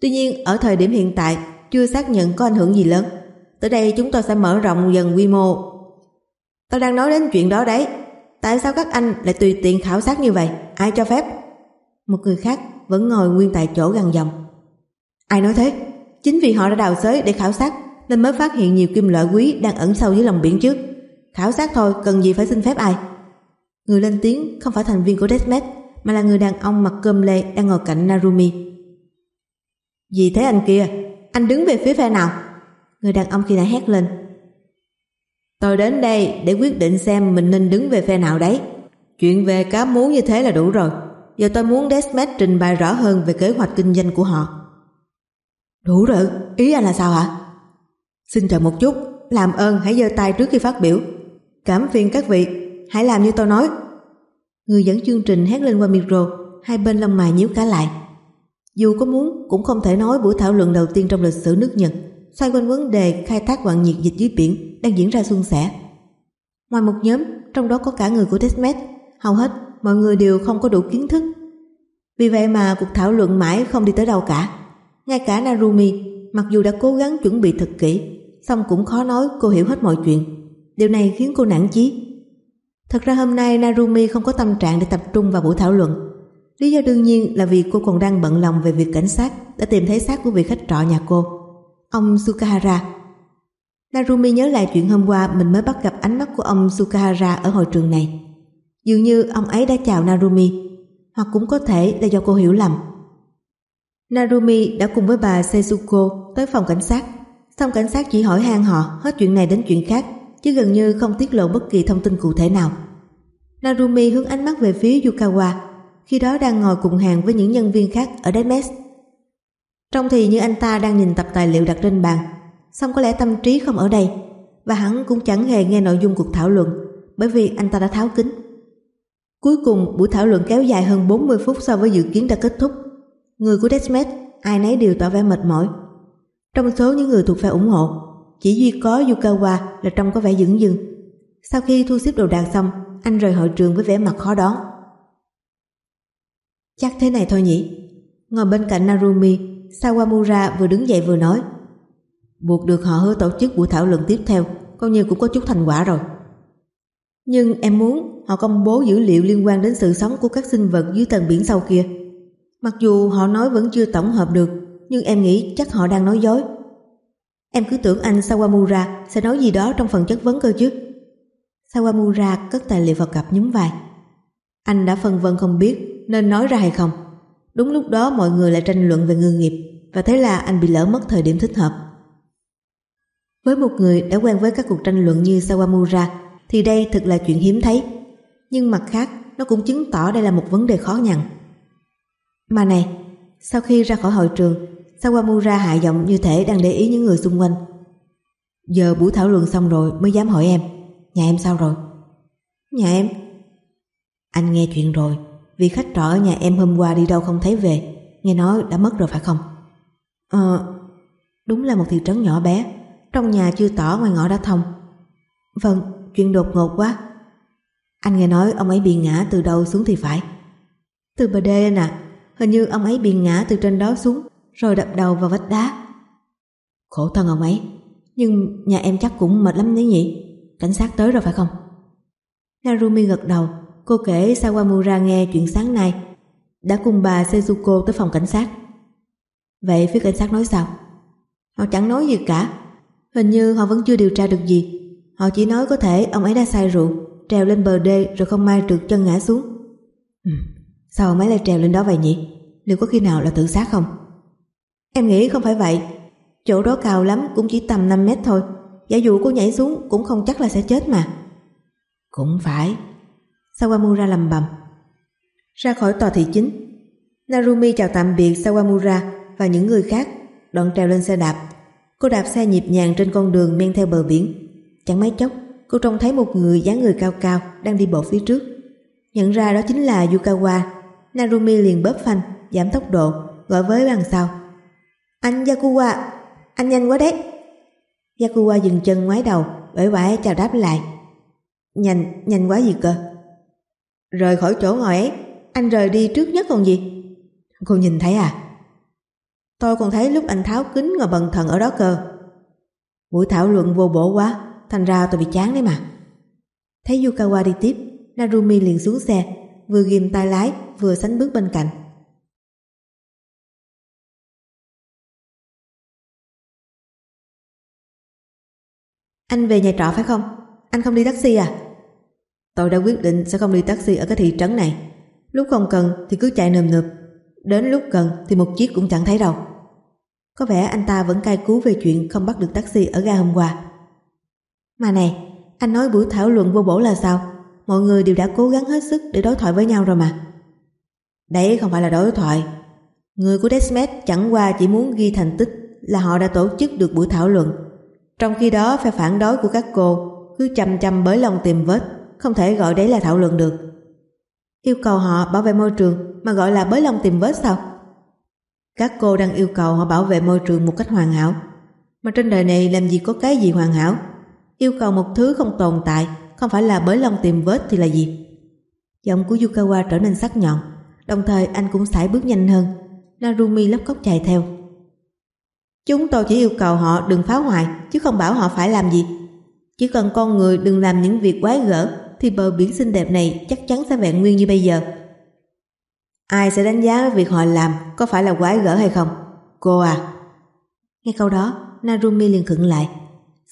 A: Tuy nhiên ở thời điểm hiện tại chưa xác nhận có ảnh hưởng gì lớn. Tới đây chúng tôi sẽ mở rộng dần quy mô. Tôi đang nói đến chuyện đó đấy. Tại sao các anh lại tùy tiện khảo sát như vậy? Ai cho phép? Một người khác vẫn ngồi nguyên tại chỗ gần dòng. Ai nói thế? Chính vì họ đã đào xới để khảo sát nên mới phát hiện nhiều kim loại quý đang ẩn sâu dưới lòng biển trước. Khảo sát thôi, cần gì phải xin phép ai? Người lên tiếng không phải thành viên của Desmet mà là người đàn ông mặc cơm lê đang ngồi cạnh Narumi. Gì thế anh kia? Anh đứng về phía phe nào? Người đàn ông khi đã hét lên. Tôi đến đây để quyết định xem mình nên đứng về phe nào đấy. Chuyện về cá mú như thế là đủ rồi. Giờ tôi muốn Desmet trình bày rõ hơn về kế hoạch kinh doanh của họ. Đủ rồi, ý anh là sao hả? Xin chờ một chút, làm ơn hãy giơ tay trước khi phát biểu. Cảm phiền các vị, hãy làm như tôi nói. Người dẫn chương trình hét lên qua micro, hai bên lông mày nhíu cả lại. Dù có muốn cũng không thể nói buổi thảo luận đầu tiên trong lịch sử nước Nhật xoay quanh vấn đề khai thác quặng nhiệt dịch dưới biển đang diễn ra suôn sẻ. Ngoài một nhóm, trong đó có cả người của Desmet, hầu hết mọi người đều không có đủ kiến thức. Vì vậy mà cuộc thảo luận mãi không đi tới đâu cả. Ngay cả Narumi, mặc dù đã cố gắng chuẩn bị thật kỹ, song cũng khó nói cô hiểu hết mọi chuyện. Điều này khiến cô nản chí. Thật ra hôm nay Narumi không có tâm trạng để tập trung vào buổi thảo luận. Lý do đương nhiên là vì cô còn đang bận lòng về việc cảnh sát đã tìm thấy xác của vị khách trọ nhà cô, ông Sukahara. Narumi nhớ lại chuyện hôm qua mình mới bắt gặp ánh mắt của ông Sukahara ở hội trường này. Dường như ông ấy đã chào Narumi, hoặc cũng có thể là do cô hiểu lầm. Narumi đã cùng với bà Seizuko tới phòng cảnh sát, xong cảnh sát chỉ hỏi han họ hết chuyện này đến chuyện khác, chứ gần như không tiết lộ bất kỳ thông tin cụ thể nào. Narumi hướng ánh mắt về phía Yukawa, khi đó đang ngồi cùng hàng với những nhân viên khác ở Demes. Trông thì như anh ta đang nhìn tập tài liệu đặt trên bàn, xong có lẽ tâm trí không ở đây. và hắn cũng chẳng hề nghe nội dung cuộc thảo luận bởi vì anh ta đã tháo kính. Cuối cùng buổi thảo luận kéo dài hơn 40 phút so với dự kiến đã kết thúc. Người của Desmet ai nấy đều tỏ vẻ mệt mỏi. Trong số những người thuộc phe ủng hộ, chỉ duy có Yukawa là trông có vẻ dững dưng. Sau khi thu xếp đồ đạc xong, anh rời hội trường với vẻ mặt khó đón. Chắc thế này thôi nhỉ? Ngồi bên cạnh Narumi, Sawamura vừa đứng dậy vừa nói Buộc được họ hứa tổ chức buổi thảo luận tiếp theo coi như cũng có chút thành quả rồi. Nhưng em muốn họ công bố dữ liệu liên quan đến sự sống của các sinh vật dưới tầng biển sâu kia. Mặc dù họ nói vẫn chưa tổng hợp được, nhưng em nghĩ chắc họ đang nói dối. Em cứ tưởng anh Sawamura sẽ nói gì đó trong phần chất vấn cơ chứ. Sawamura cất tài liệu vào cặp nhún vai. Anh đã phân vân không biết nên nói ra hay không. Đúng lúc đó mọi người lại tranh luận về ngư nghiệp và thế là anh bị lỡ mất thời điểm thích hợp. Với một người đã quen với các cuộc tranh luận như Sawamura thì đây thực là chuyện hiếm thấy. Nhưng mặt khác, nó cũng chứng tỏ đây là một vấn đề khó nhằn. Mà này, sau khi ra khỏi hội trường, Sawamura hạ giọng như thể đang để ý những người xung quanh. Giờ buổi thảo luận xong rồi mới dám hỏi em, nhà em sao rồi? Nhà em? Anh nghe chuyện rồi, vì khách trọ ở nhà em hôm qua đi đâu không thấy về, nghe nói đã mất rồi phải không? Ờ, đúng là một thị trấn nhỏ bé, trong nhà chưa tỏ ngoài ngõ đã thông. Vâng, chuyện đột ngột quá. Anh nghe nói ông ấy bị ngã từ đâu xuống thì phải. Từ bờ đê nè, hình như ông ấy bị ngã từ trên đó xuống rồi đập đầu vào vách đá. Khổ thân ông ấy, nhưng nhà em chắc cũng mệt lắm đấy nhỉ? Cảnh sát tới rồi phải không? Narumi gật đầu, cô kể Sawamura nghe chuyện sáng nay đã cùng bà Sezuko tới phòng cảnh sát. Vậy phía cảnh sát nói sao? Họ chẳng nói gì cả, Hình như họ vẫn chưa điều tra được gì Họ chỉ nói có thể ông ấy đã say rượu Trèo lên bờ đê rồi không may trượt chân ngã xuống. Ừ. Sao máy lại trèo lên đó vậy nhỉ? Liệu có khi nào là tự sát không? Em nghĩ không phải vậy. Chỗ đó cao lắm cũng chỉ tầm 5 mét thôi. Giả dụ cô nhảy xuống cũng không chắc là sẽ chết mà. Cũng phải. Sawamura lầm bầm. Ra khỏi tòa thị chính. Narumi chào tạm biệt Sawamura và những người khác đoạn trèo lên xe đạp. Cô đạp xe nhịp nhàng trên con đường men theo bờ biển. Chẳng mấy chốc, cô trông thấy một người dáng người cao cao đang đi bộ phía trước. Nhận ra đó chính là Yukawa. Narumi liền bóp phanh, giảm tốc độ, gọi với đằng sau. Anh Yakuwa, anh nhanh quá đấy. Yakuwa dừng chân ngoái đầu, bởi vải chào đáp lại. Nhanh, nhanh quá gì cơ? Rời khỏi chỗ ngồi ấy, anh rời đi trước nhất còn gì? Cô nhìn thấy à? Tôi còn thấy lúc anh tháo kính ngồi bần thần ở đó cơ. Buổi thảo luận vô bổ quá, thành ra tôi bị chán đấy mà. Thấy Yukawa đi tiếp, Narumi liền xuống xe, vừa ghim tay lái, vừa sánh bước bên cạnh. Anh về nhà trọ phải không? Anh không đi taxi à? Tôi đã quyết định sẽ không đi taxi ở cái thị trấn này. Lúc không cần thì cứ chạy nườm nượp. Đến lúc cần thì một chiếc cũng chẳng thấy đâu. Có vẻ anh ta vẫn cay cú về chuyện không bắt được taxi ở ga hôm qua. Mà này, anh nói buổi thảo luận vô bổ là sao? Mọi người đều đã cố gắng hết sức để đối thoại với nhau rồi mà. Đấy không phải là đối thoại. Người của Desmet chẳng qua chỉ muốn ghi thành tích là họ đã tổ chức được buổi thảo luận. Trong khi đó phe phản đối của các cô cứ chăm chăm bới lòng tìm vết, không thể gọi đấy là thảo luận được. Yêu cầu họ bảo vệ môi trường mà gọi là bới lòng tìm vết sao? Các cô đang yêu cầu họ bảo vệ môi trường một cách hoàn hảo. Mà trên đời này làm gì có cái gì hoàn hảo? Yêu cầu một thứ không tồn tại, không phải là bới lông tìm vết thì là gì? Giọng của Yukawa trở nên sắc nhọn, đồng thời anh cũng sải bước nhanh hơn. Narumi lóc cốc chạy theo. Chúng tôi chỉ yêu cầu họ đừng phá hoại, chứ không bảo họ phải làm gì. Chỉ cần con người đừng làm những việc quái gở, thì bờ biển xinh đẹp này chắc chắn sẽ vẹn nguyên như bây giờ. Ai sẽ đánh giá việc họ làm có phải là quái gở hay không? Cô à? Nghe câu đó, Narumi liền khựng lại.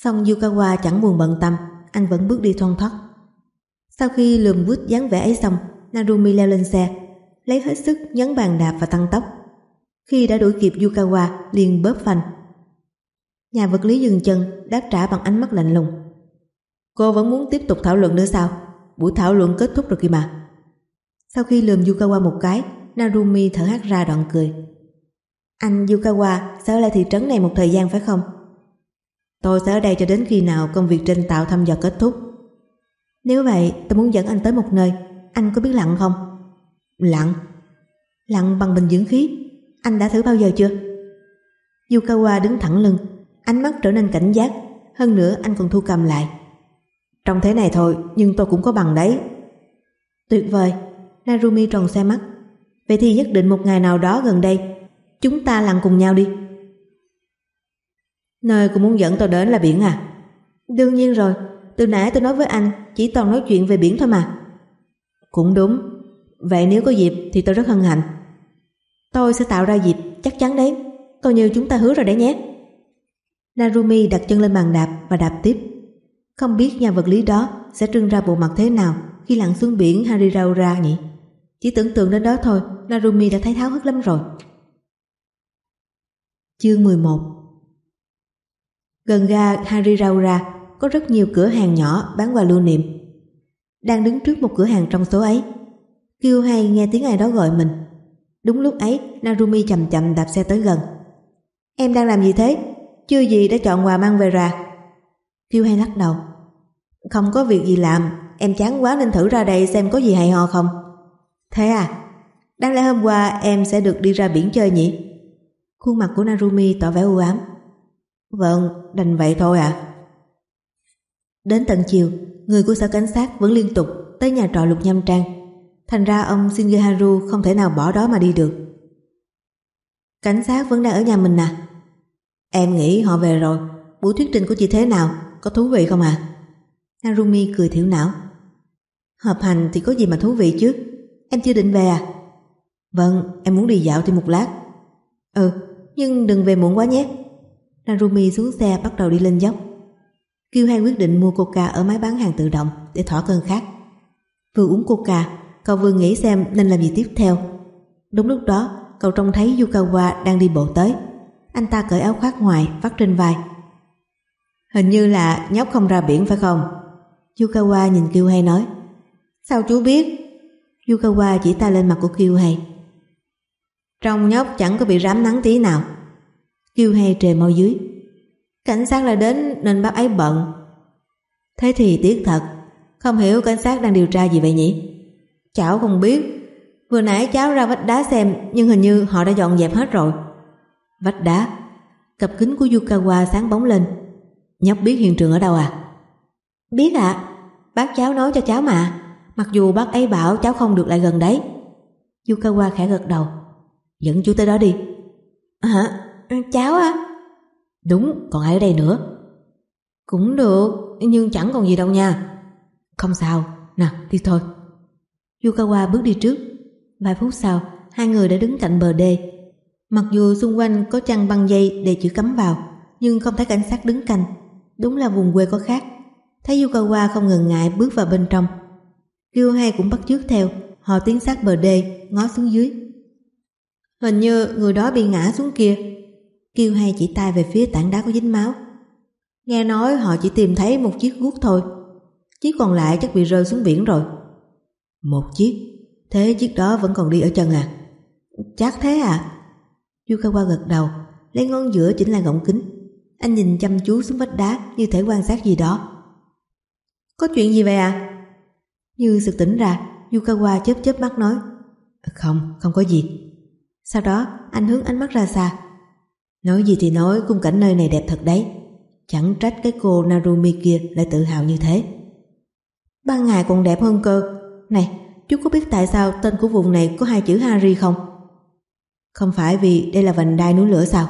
A: Xong Yukawa chẳng buồn bận tâm, anh vẫn bước đi thoăn thoắt. Sau khi lườm vút dáng vẻ ấy xong, Narumi leo lên xe, lấy hết sức nhấn bàn đạp và tăng tốc. Khi đã đuổi kịp Yukawa, liền bóp phanh. Nhà vật lý dừng chân, đáp trả bằng ánh mắt lạnh lùng. Cô vẫn muốn tiếp tục thảo luận nữa sao? Buổi thảo luận kết thúc rồi kìa mà. Sau khi lườm Yukawa một cái, Narumi thở hắt ra đoạn cười. Anh Yukawa sẽ ở lại thị trấn này một thời gian phải không? Tôi sẽ ở đây cho đến khi nào công việc trên tàu thăm dò kết thúc. Nếu vậy, tôi muốn dẫn anh tới một nơi. Anh có biết lặn không? Lặn? Lặn bằng bình dưỡng khí. Anh đã thử bao giờ chưa? Yukawa đứng thẳng lưng, ánh mắt trở nên cảnh giác. Hơn nữa anh còn thu cầm lại. Trong thế này thôi, nhưng tôi cũng có bằng đấy. Tuyệt vời, Narumi tròn xe mắt. Vậy thì nhất định một ngày nào đó gần đây, chúng ta lặn cùng nhau đi. Nơi cô muốn dẫn tôi đến là biển à? Đương nhiên rồi, từ nãy tôi nói với anh chỉ toàn nói chuyện về biển thôi mà. Cũng đúng, vậy nếu có dịp thì tôi rất hân hạnh. Tôi sẽ tạo ra dịp, chắc chắn đấy, coi như chúng ta hứa rồi đấy nhé. Narumi đặt chân lên bàn đạp và đạp tiếp. Không biết nhà vật lý đó sẽ trưng ra bộ mặt thế nào khi lặn xuống biển Hariraura nhỉ? Chỉ tưởng tượng đến đó thôi, Narumi đã thấy tháo hức lắm rồi. Chương 11 Gần ga Hariraura có rất nhiều cửa hàng nhỏ bán quà lưu niệm. Đang đứng trước một cửa hàng trong số ấy. Kiêu hay nghe tiếng ai đó gọi mình. Đúng lúc ấy, Narumi chậm chậm đạp xe tới gần. Em đang làm gì thế? Chưa gì đã chọn quà mang về ra. Kiêu hay lắc đầu. Không có việc gì làm, em chán quá nên thử ra đây xem có gì hay ho không. Thế à? Đáng lẽ hôm qua em sẽ được đi ra biển chơi nhỉ? Khuôn mặt của Narumi tỏ vẻ u ám. Vâng, đành vậy thôi à. Đến tận chiều, người của sở cảnh sát vẫn liên tục tới nhà trọ Lục Nhâm Trang. Thành ra ông Shingeharu không thể nào bỏ đó mà đi được. Cảnh sát vẫn đang ở nhà mình à? Em nghĩ họ về rồi, buổi thuyết trình của chị thế nào, có thú vị không à? Narumi cười thiểu não. Hợp hành thì có gì mà thú vị chứ, em chưa định về à? Vâng, em muốn đi dạo thêm một lát. Ừ, nhưng đừng về muộn quá nhé. Narumi xuống xe bắt đầu đi lên dốc. Kiêu hai quyết định mua coca ở máy bán hàng tự động để thỏa cơn khát. Vừa uống coca, cậu vừa nghĩ xem nên làm gì tiếp theo. Đúng lúc đó, cậu trông thấy Yukawa đang đi bộ tới. Anh ta cởi áo khoác ngoài vắt trên vai. Hình như là nhóc không ra biển phải không? Yukawa nhìn Kiêu hay nói. Sao chú biết? Yukawa chỉ tay lên mặt của Kiêu hay. Trong nhóc chẳng có bị rám nắng tí nào kêu hay trề mau dưới. Cảnh sát lại đến nên bác ấy bận. Thế thì tiếc thật, không hiểu cảnh sát đang điều tra gì vậy nhỉ? Cháu không biết, vừa nãy cháu ra vách đá xem nhưng hình như họ đã dọn dẹp hết rồi. Vách đá, cặp kính của Yukawa sáng bóng lên. Nhóc biết hiện trường ở đâu à? Biết ạ, bác cháu nói cho cháu mà, mặc dù bác ấy bảo cháu không được lại gần đấy. Yukawa khẽ gật đầu. Dẫn chú tới đó đi. Hả? Cháu á? Đúng, còn ai ở đây nữa? Cũng được, nhưng chẳng còn gì đâu nha. Không sao, nào, đi thôi. Yukawa bước đi trước. Vài phút sau, hai người đã đứng cạnh bờ đê. Mặc dù xung quanh có chăn băng dây để chữ cấm vào, nhưng không thấy cảnh sát đứng canh. Đúng là vùng quê có khác. Thấy Yukawa không ngần ngại bước vào bên trong. Kyo hay cũng bắt chước theo, họ tiến sát bờ đê, ngó xuống dưới. Hình như người đó bị ngã xuống kia kêu hay chỉ tay về phía tảng đá có dính máu. Nghe nói họ chỉ tìm thấy một chiếc guốc thôi. Chiếc còn lại chắc bị rơi xuống biển rồi. Một chiếc? Thế chiếc đó vẫn còn đi ở chân à? Chắc thế à? Yukawa gật đầu, lấy ngón giữa chỉnh lại gọng kính. Anh nhìn chăm chú xuống vách đá như thể quan sát gì đó. Có chuyện gì vậy à? Như sực tỉnh ra, Yukawa chớp chớp mắt nói Không, không có gì. Sau đó anh hướng ánh mắt ra xa Nói gì thì nói, khung cảnh nơi này đẹp thật đấy Chẳng trách cái cô Narumi kia lại tự hào như thế Ban ngày còn đẹp hơn cơ Này, chú có biết tại sao tên của vùng này có hai chữ Hari không? Không phải vì đây là vành đai núi lửa sao?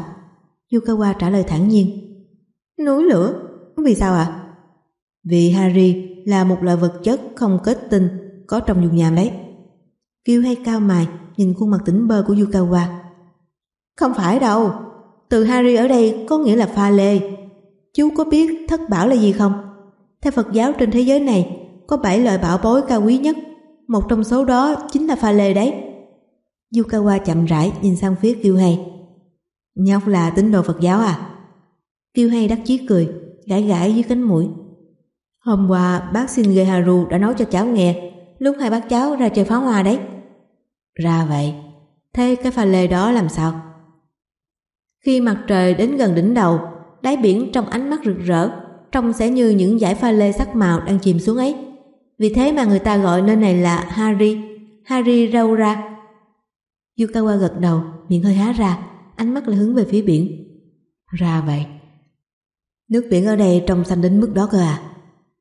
A: Yukawa trả lời thẳng nhiên Núi lửa? Vì sao ạ? À? Vì Hari là một loại vật chất không kết tinh, có trong dung nham đấy Kiêu hay cao mài, nhìn khuôn mặt tỉnh bơ của Yukawa Không phải đâu từ Harry ở đây có nghĩa là pha lê. Chú có biết thất bảo là gì không? Theo Phật giáo trên thế giới này có bảy loại bảo bối cao quý nhất. Một trong số đó chính là pha lê đấy. Yukawa chậm rãi nhìn sang phía Kiêu Hay. Nhóc là tín đồ Phật giáo à? Kiêu Hay đắc chí cười, gãi gãi dưới cánh mũi. Hôm qua bác Shingeharu đã nói cho cháu nghe lúc hai bác cháu ra chơi pháo hoa đấy. Ra vậy, thế cái pha lê đó làm sao? Khi mặt trời đến gần đỉnh đầu, đáy biển trong ánh mắt rực rỡ, trông sẽ như những dải pha lê sắc màu đang chìm xuống ấy. Vì thế mà người ta gọi nơi này là Hari, Hari Raura. Yukawa gật đầu, miệng hơi há ra, ánh mắt lại hướng về phía biển. Ra vậy. Nước biển ở đây trong xanh đến mức đó cơ à?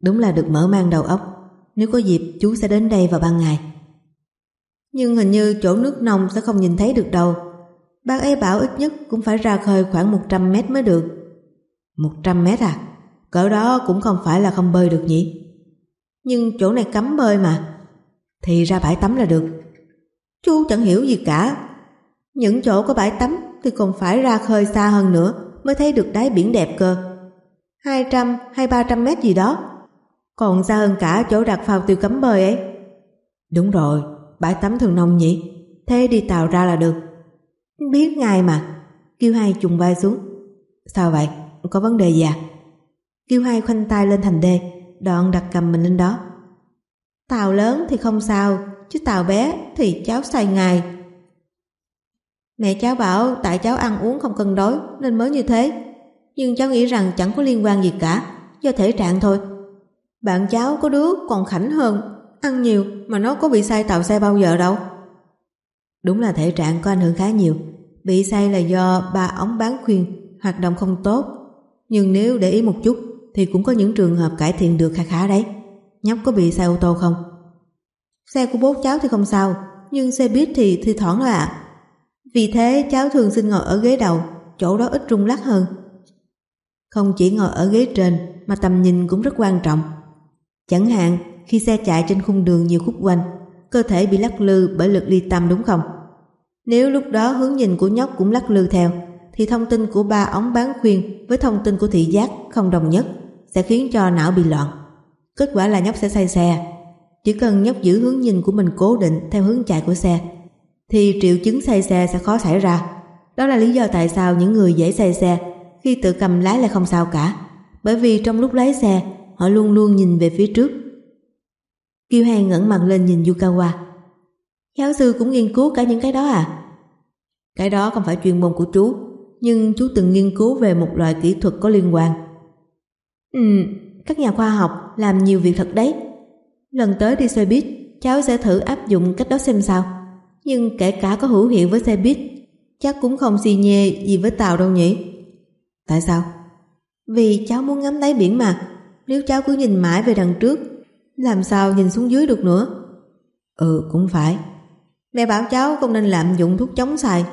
A: Đúng là được mở mang đầu óc. Nếu có dịp chú sẽ đến đây vào ban ngày. Nhưng hình như chỗ nước nông sẽ không nhìn thấy được đâu. Bác ấy bảo ít nhất cũng phải ra khơi khoảng 100 mét mới được. 100 mét à? Cỡ đó cũng không phải là không bơi được nhỉ? Nhưng chỗ này cấm bơi mà. Thì ra bãi tắm là được. Chú chẳng hiểu gì cả. Những chỗ có bãi tắm thì còn phải ra khơi xa hơn nữa mới thấy được đáy biển đẹp cơ. 200 hay 300 mét gì đó. Còn xa hơn cả chỗ đặt phao tiêu cấm bơi ấy. Đúng rồi, bãi tắm thường nông nhỉ? Thế đi tàu ra là được. Biết ngay mà. Kiêu hai trùng vai xuống. Sao vậy? Có vấn đề gì à? Kiêu hai khoanh tay lên thành đê, đoạn đặt cầm mình lên đó. Tàu lớn thì không sao, chứ tàu bé thì cháu say ngày. Mẹ cháu bảo tại cháu ăn uống không cân đối nên mới như thế. Nhưng cháu nghĩ rằng chẳng có liên quan gì cả, do thể trạng thôi. Bạn cháu có đứa còn khảnh hơn, ăn nhiều mà nó có bị say tàu xe bao giờ đâu. Đúng là thể trạng có ảnh hưởng khá nhiều. Bị say là do ba ống bán khuyên hoạt động không tốt. Nhưng nếu để ý một chút thì cũng có những trường hợp cải thiện được khá khá đấy. Nhóc có bị say ô tô không? Xe của bố cháu thì không sao, nhưng xe buýt thì thi thoảng thôi ạ. Vì thế cháu thường xin ngồi ở ghế đầu, chỗ đó ít rung lắc hơn. Không chỉ ngồi ở ghế trên mà tầm nhìn cũng rất quan trọng. Chẳng hạn khi xe chạy trên khung đường nhiều khúc quanh, cơ thể bị lắc lư bởi lực ly tâm đúng không? Nếu lúc đó hướng nhìn của nhóc cũng lắc lư theo, thì thông tin của ba ống bán khuyên với thông tin của thị giác không đồng nhất sẽ khiến cho não bị loạn. Kết quả là nhóc sẽ say xe. Chỉ cần nhóc giữ hướng nhìn của mình cố định theo hướng chạy của xe, thì triệu chứng say xe sẽ khó xảy ra. Đó là lý do tại sao những người dễ say xe khi tự cầm lái là không sao cả, bởi vì trong lúc lái xe, họ luôn luôn nhìn về phía trước. Kiêu Hàng ngẩng mặt lên nhìn Yukawa. Giáo sư cũng nghiên cứu cả những cái đó à? Cái đó không phải chuyên môn của chú, nhưng chú từng nghiên cứu về một loại kỹ thuật có liên quan. Ừ, các nhà khoa học làm nhiều việc thật đấy. Lần tới đi xe buýt, cháu sẽ thử áp dụng cách đó xem sao. Nhưng kể cả có hữu hiệu với xe buýt, chắc cũng không xì nhê gì với tàu đâu nhỉ? Tại sao? Vì cháu muốn ngắm đáy biển mà, nếu cháu cứ nhìn mãi về đằng trước, làm sao nhìn xuống dưới được nữa? Ừ, cũng phải. Mẹ bảo cháu không nên lạm dụng thuốc chống xài.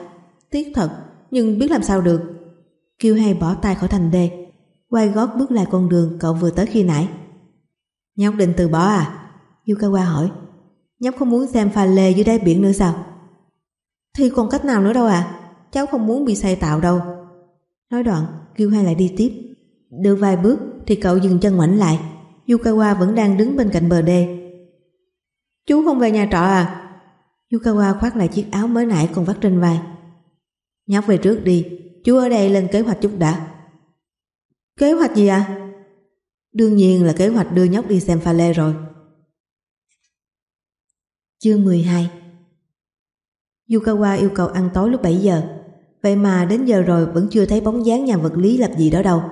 A: Tiếc thật, nhưng biết làm sao được. Kiều hay bỏ tay khỏi thành đê, quay gót bước lại con đường cậu vừa tới khi nãy. Nhóc định từ bỏ à? Yukawa hỏi. Nhóc không muốn xem pha lê dưới đáy biển nữa sao? Thì còn cách nào nữa đâu à? Cháu không muốn bị say tạo đâu. Nói đoạn, Kiều hay lại đi tiếp. Được vài bước thì cậu dừng chân ngoảnh lại. Yukawa vẫn đang đứng bên cạnh bờ đê. Chú không về nhà trọ à? Yukawa khoác lại chiếc áo mới nãy còn vắt trên vai. Nhóc về trước đi, chú ở đây lên kế hoạch chút đã. Kế hoạch gì à? Đương nhiên là kế hoạch đưa nhóc đi xem pha lê rồi. Chương 12 Yukawa yêu cầu ăn tối lúc 7 giờ. Vậy mà đến giờ rồi vẫn chưa thấy bóng dáng nhà vật lý lập gì đó đâu.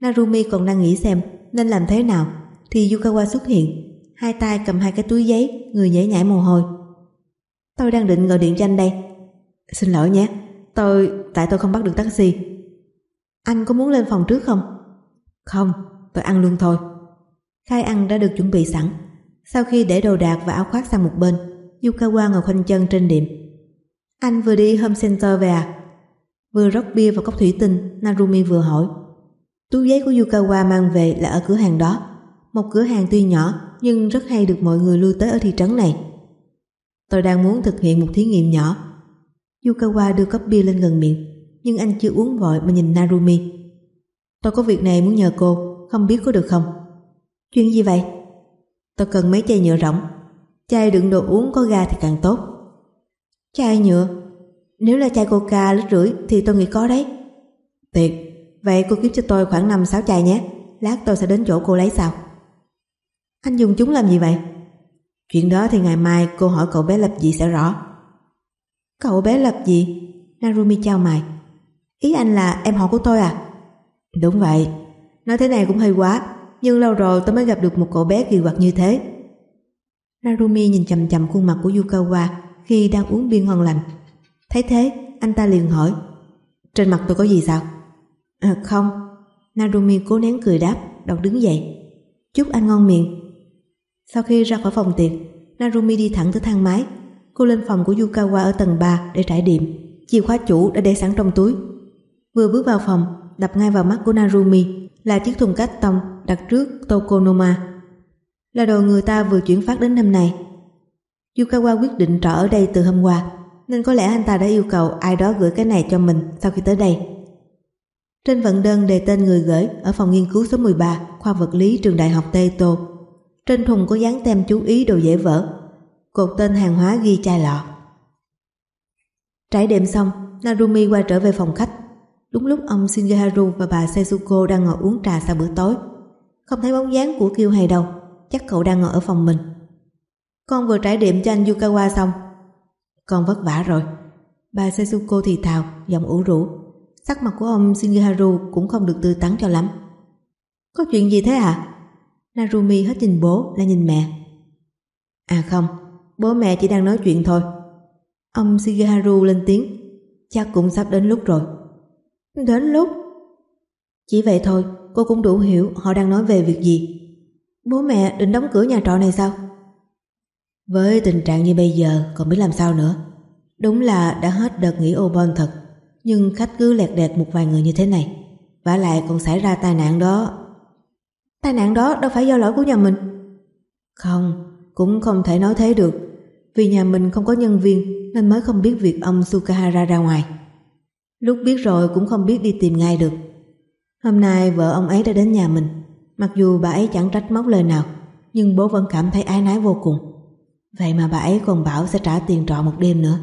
A: Narumi còn đang nghĩ xem nên làm thế nào thì Yukawa xuất hiện. Hai tay cầm hai cái túi giấy, người nhảy nhảy mồ hôi. Tôi đang định gọi điện cho anh đây. Xin lỗi nhé, tôi... tại tôi không bắt được taxi. Anh có muốn lên phòng trước không? Không, tôi ăn luôn thôi. Khai ăn đã được chuẩn bị sẵn. Sau khi để đồ đạc và áo khoác sang một bên, Yukawa ngồi khoanh chân trên điểm. Anh vừa đi home center về à? Vừa rót bia vào cốc thủy tinh, Narumi vừa hỏi. Túi giấy của Yukawa mang về là ở cửa hàng đó. Một cửa hàng tuy nhỏ nhưng rất hay được mọi người lưu tới ở thị trấn này. Tôi đang muốn thực hiện một thí nghiệm nhỏ. Yukawa đưa cốc bia lên gần miệng, nhưng anh chưa uống vội mà nhìn Narumi. Tôi có việc này muốn nhờ cô, không biết có được không? Chuyện gì vậy? Tôi cần mấy chai nhựa rỗng. Chai đựng đồ uống có ga thì càng tốt. Chai nhựa? Nếu là chai coca lít rưỡi thì tôi nghĩ có đấy. Tuyệt, vậy cô kiếm cho tôi khoảng 5-6 chai nhé. Lát tôi sẽ đến chỗ cô lấy sao? Anh dùng chúng làm gì vậy? Chuyện đó thì ngày mai cô hỏi cậu bé lập gì sẽ rõ. Cậu bé lập gì? Narumi trao mày. Ý anh là em họ của tôi à? Đúng vậy, nói thế này cũng hơi quá, nhưng lâu rồi tôi mới gặp được một cậu bé kỳ quặc như thế. Narumi nhìn chầm chầm khuôn mặt của Yukawa khi đang uống bia ngon lành. Thấy thế, anh ta liền hỏi Trên mặt tôi có gì sao? À, không. Narumi cố nén cười đáp, đọc đứng dậy. Chúc anh ngon miệng. Sau khi ra khỏi phòng tiệc, Narumi đi thẳng tới thang máy. Cô lên phòng của Yukawa ở tầng 3 để trải điểm. Chìa khóa chủ đã để sẵn trong túi. Vừa bước vào phòng, đập ngay vào mắt của Narumi là chiếc thùng cát tông đặt trước Tokonoma. Là đồ người ta vừa chuyển phát đến năm nay. Yukawa quyết định trọ ở đây từ hôm qua, nên có lẽ anh ta đã yêu cầu ai đó gửi cái này cho mình sau khi tới đây. Trên vận đơn đề tên người gửi ở phòng nghiên cứu số 13, khoa vật lý trường đại học Tây Tô. Trên thùng có dán tem chú ý đồ dễ vỡ, cột tên hàng hóa ghi chai lọ. Trải đêm xong, Narumi qua trở về phòng khách. Đúng lúc ông Shingeharu và bà Setsuko đang ngồi uống trà sau bữa tối. Không thấy bóng dáng của Kiêu hay đâu, chắc cậu đang ngồi ở phòng mình. Con vừa trải điểm cho anh Yukawa xong. Con vất vả rồi. Bà Setsuko thì thào, giọng ủ rũ. Sắc mặt của ông Shingeharu cũng không được tươi tắn cho lắm. Có chuyện gì thế à? Narumi hết nhìn bố lại nhìn mẹ. À không, bố mẹ chỉ đang nói chuyện thôi. Ông Shigeharu lên tiếng, chắc cũng sắp đến lúc rồi. Đến lúc? Chỉ vậy thôi, cô cũng đủ hiểu họ đang nói về việc gì. Bố mẹ định đóng cửa nhà trọ này sao? Với tình trạng như bây giờ còn biết làm sao nữa. Đúng là đã hết đợt nghỉ ô bon thật, nhưng khách cứ lẹt đẹt một vài người như thế này. vả lại còn xảy ra tai nạn đó. Tai nạn đó đâu phải do lỗi của nhà mình. Không, cũng không thể nói thế được. Vì nhà mình không có nhân viên nên mới không biết việc ông Sukahara ra ngoài. Lúc biết rồi cũng không biết đi tìm ngay được. Hôm nay vợ ông ấy đã đến nhà mình. Mặc dù bà ấy chẳng trách móc lời nào, nhưng bố vẫn cảm thấy ái nái vô cùng. Vậy mà bà ấy còn bảo sẽ trả tiền trọ một đêm nữa.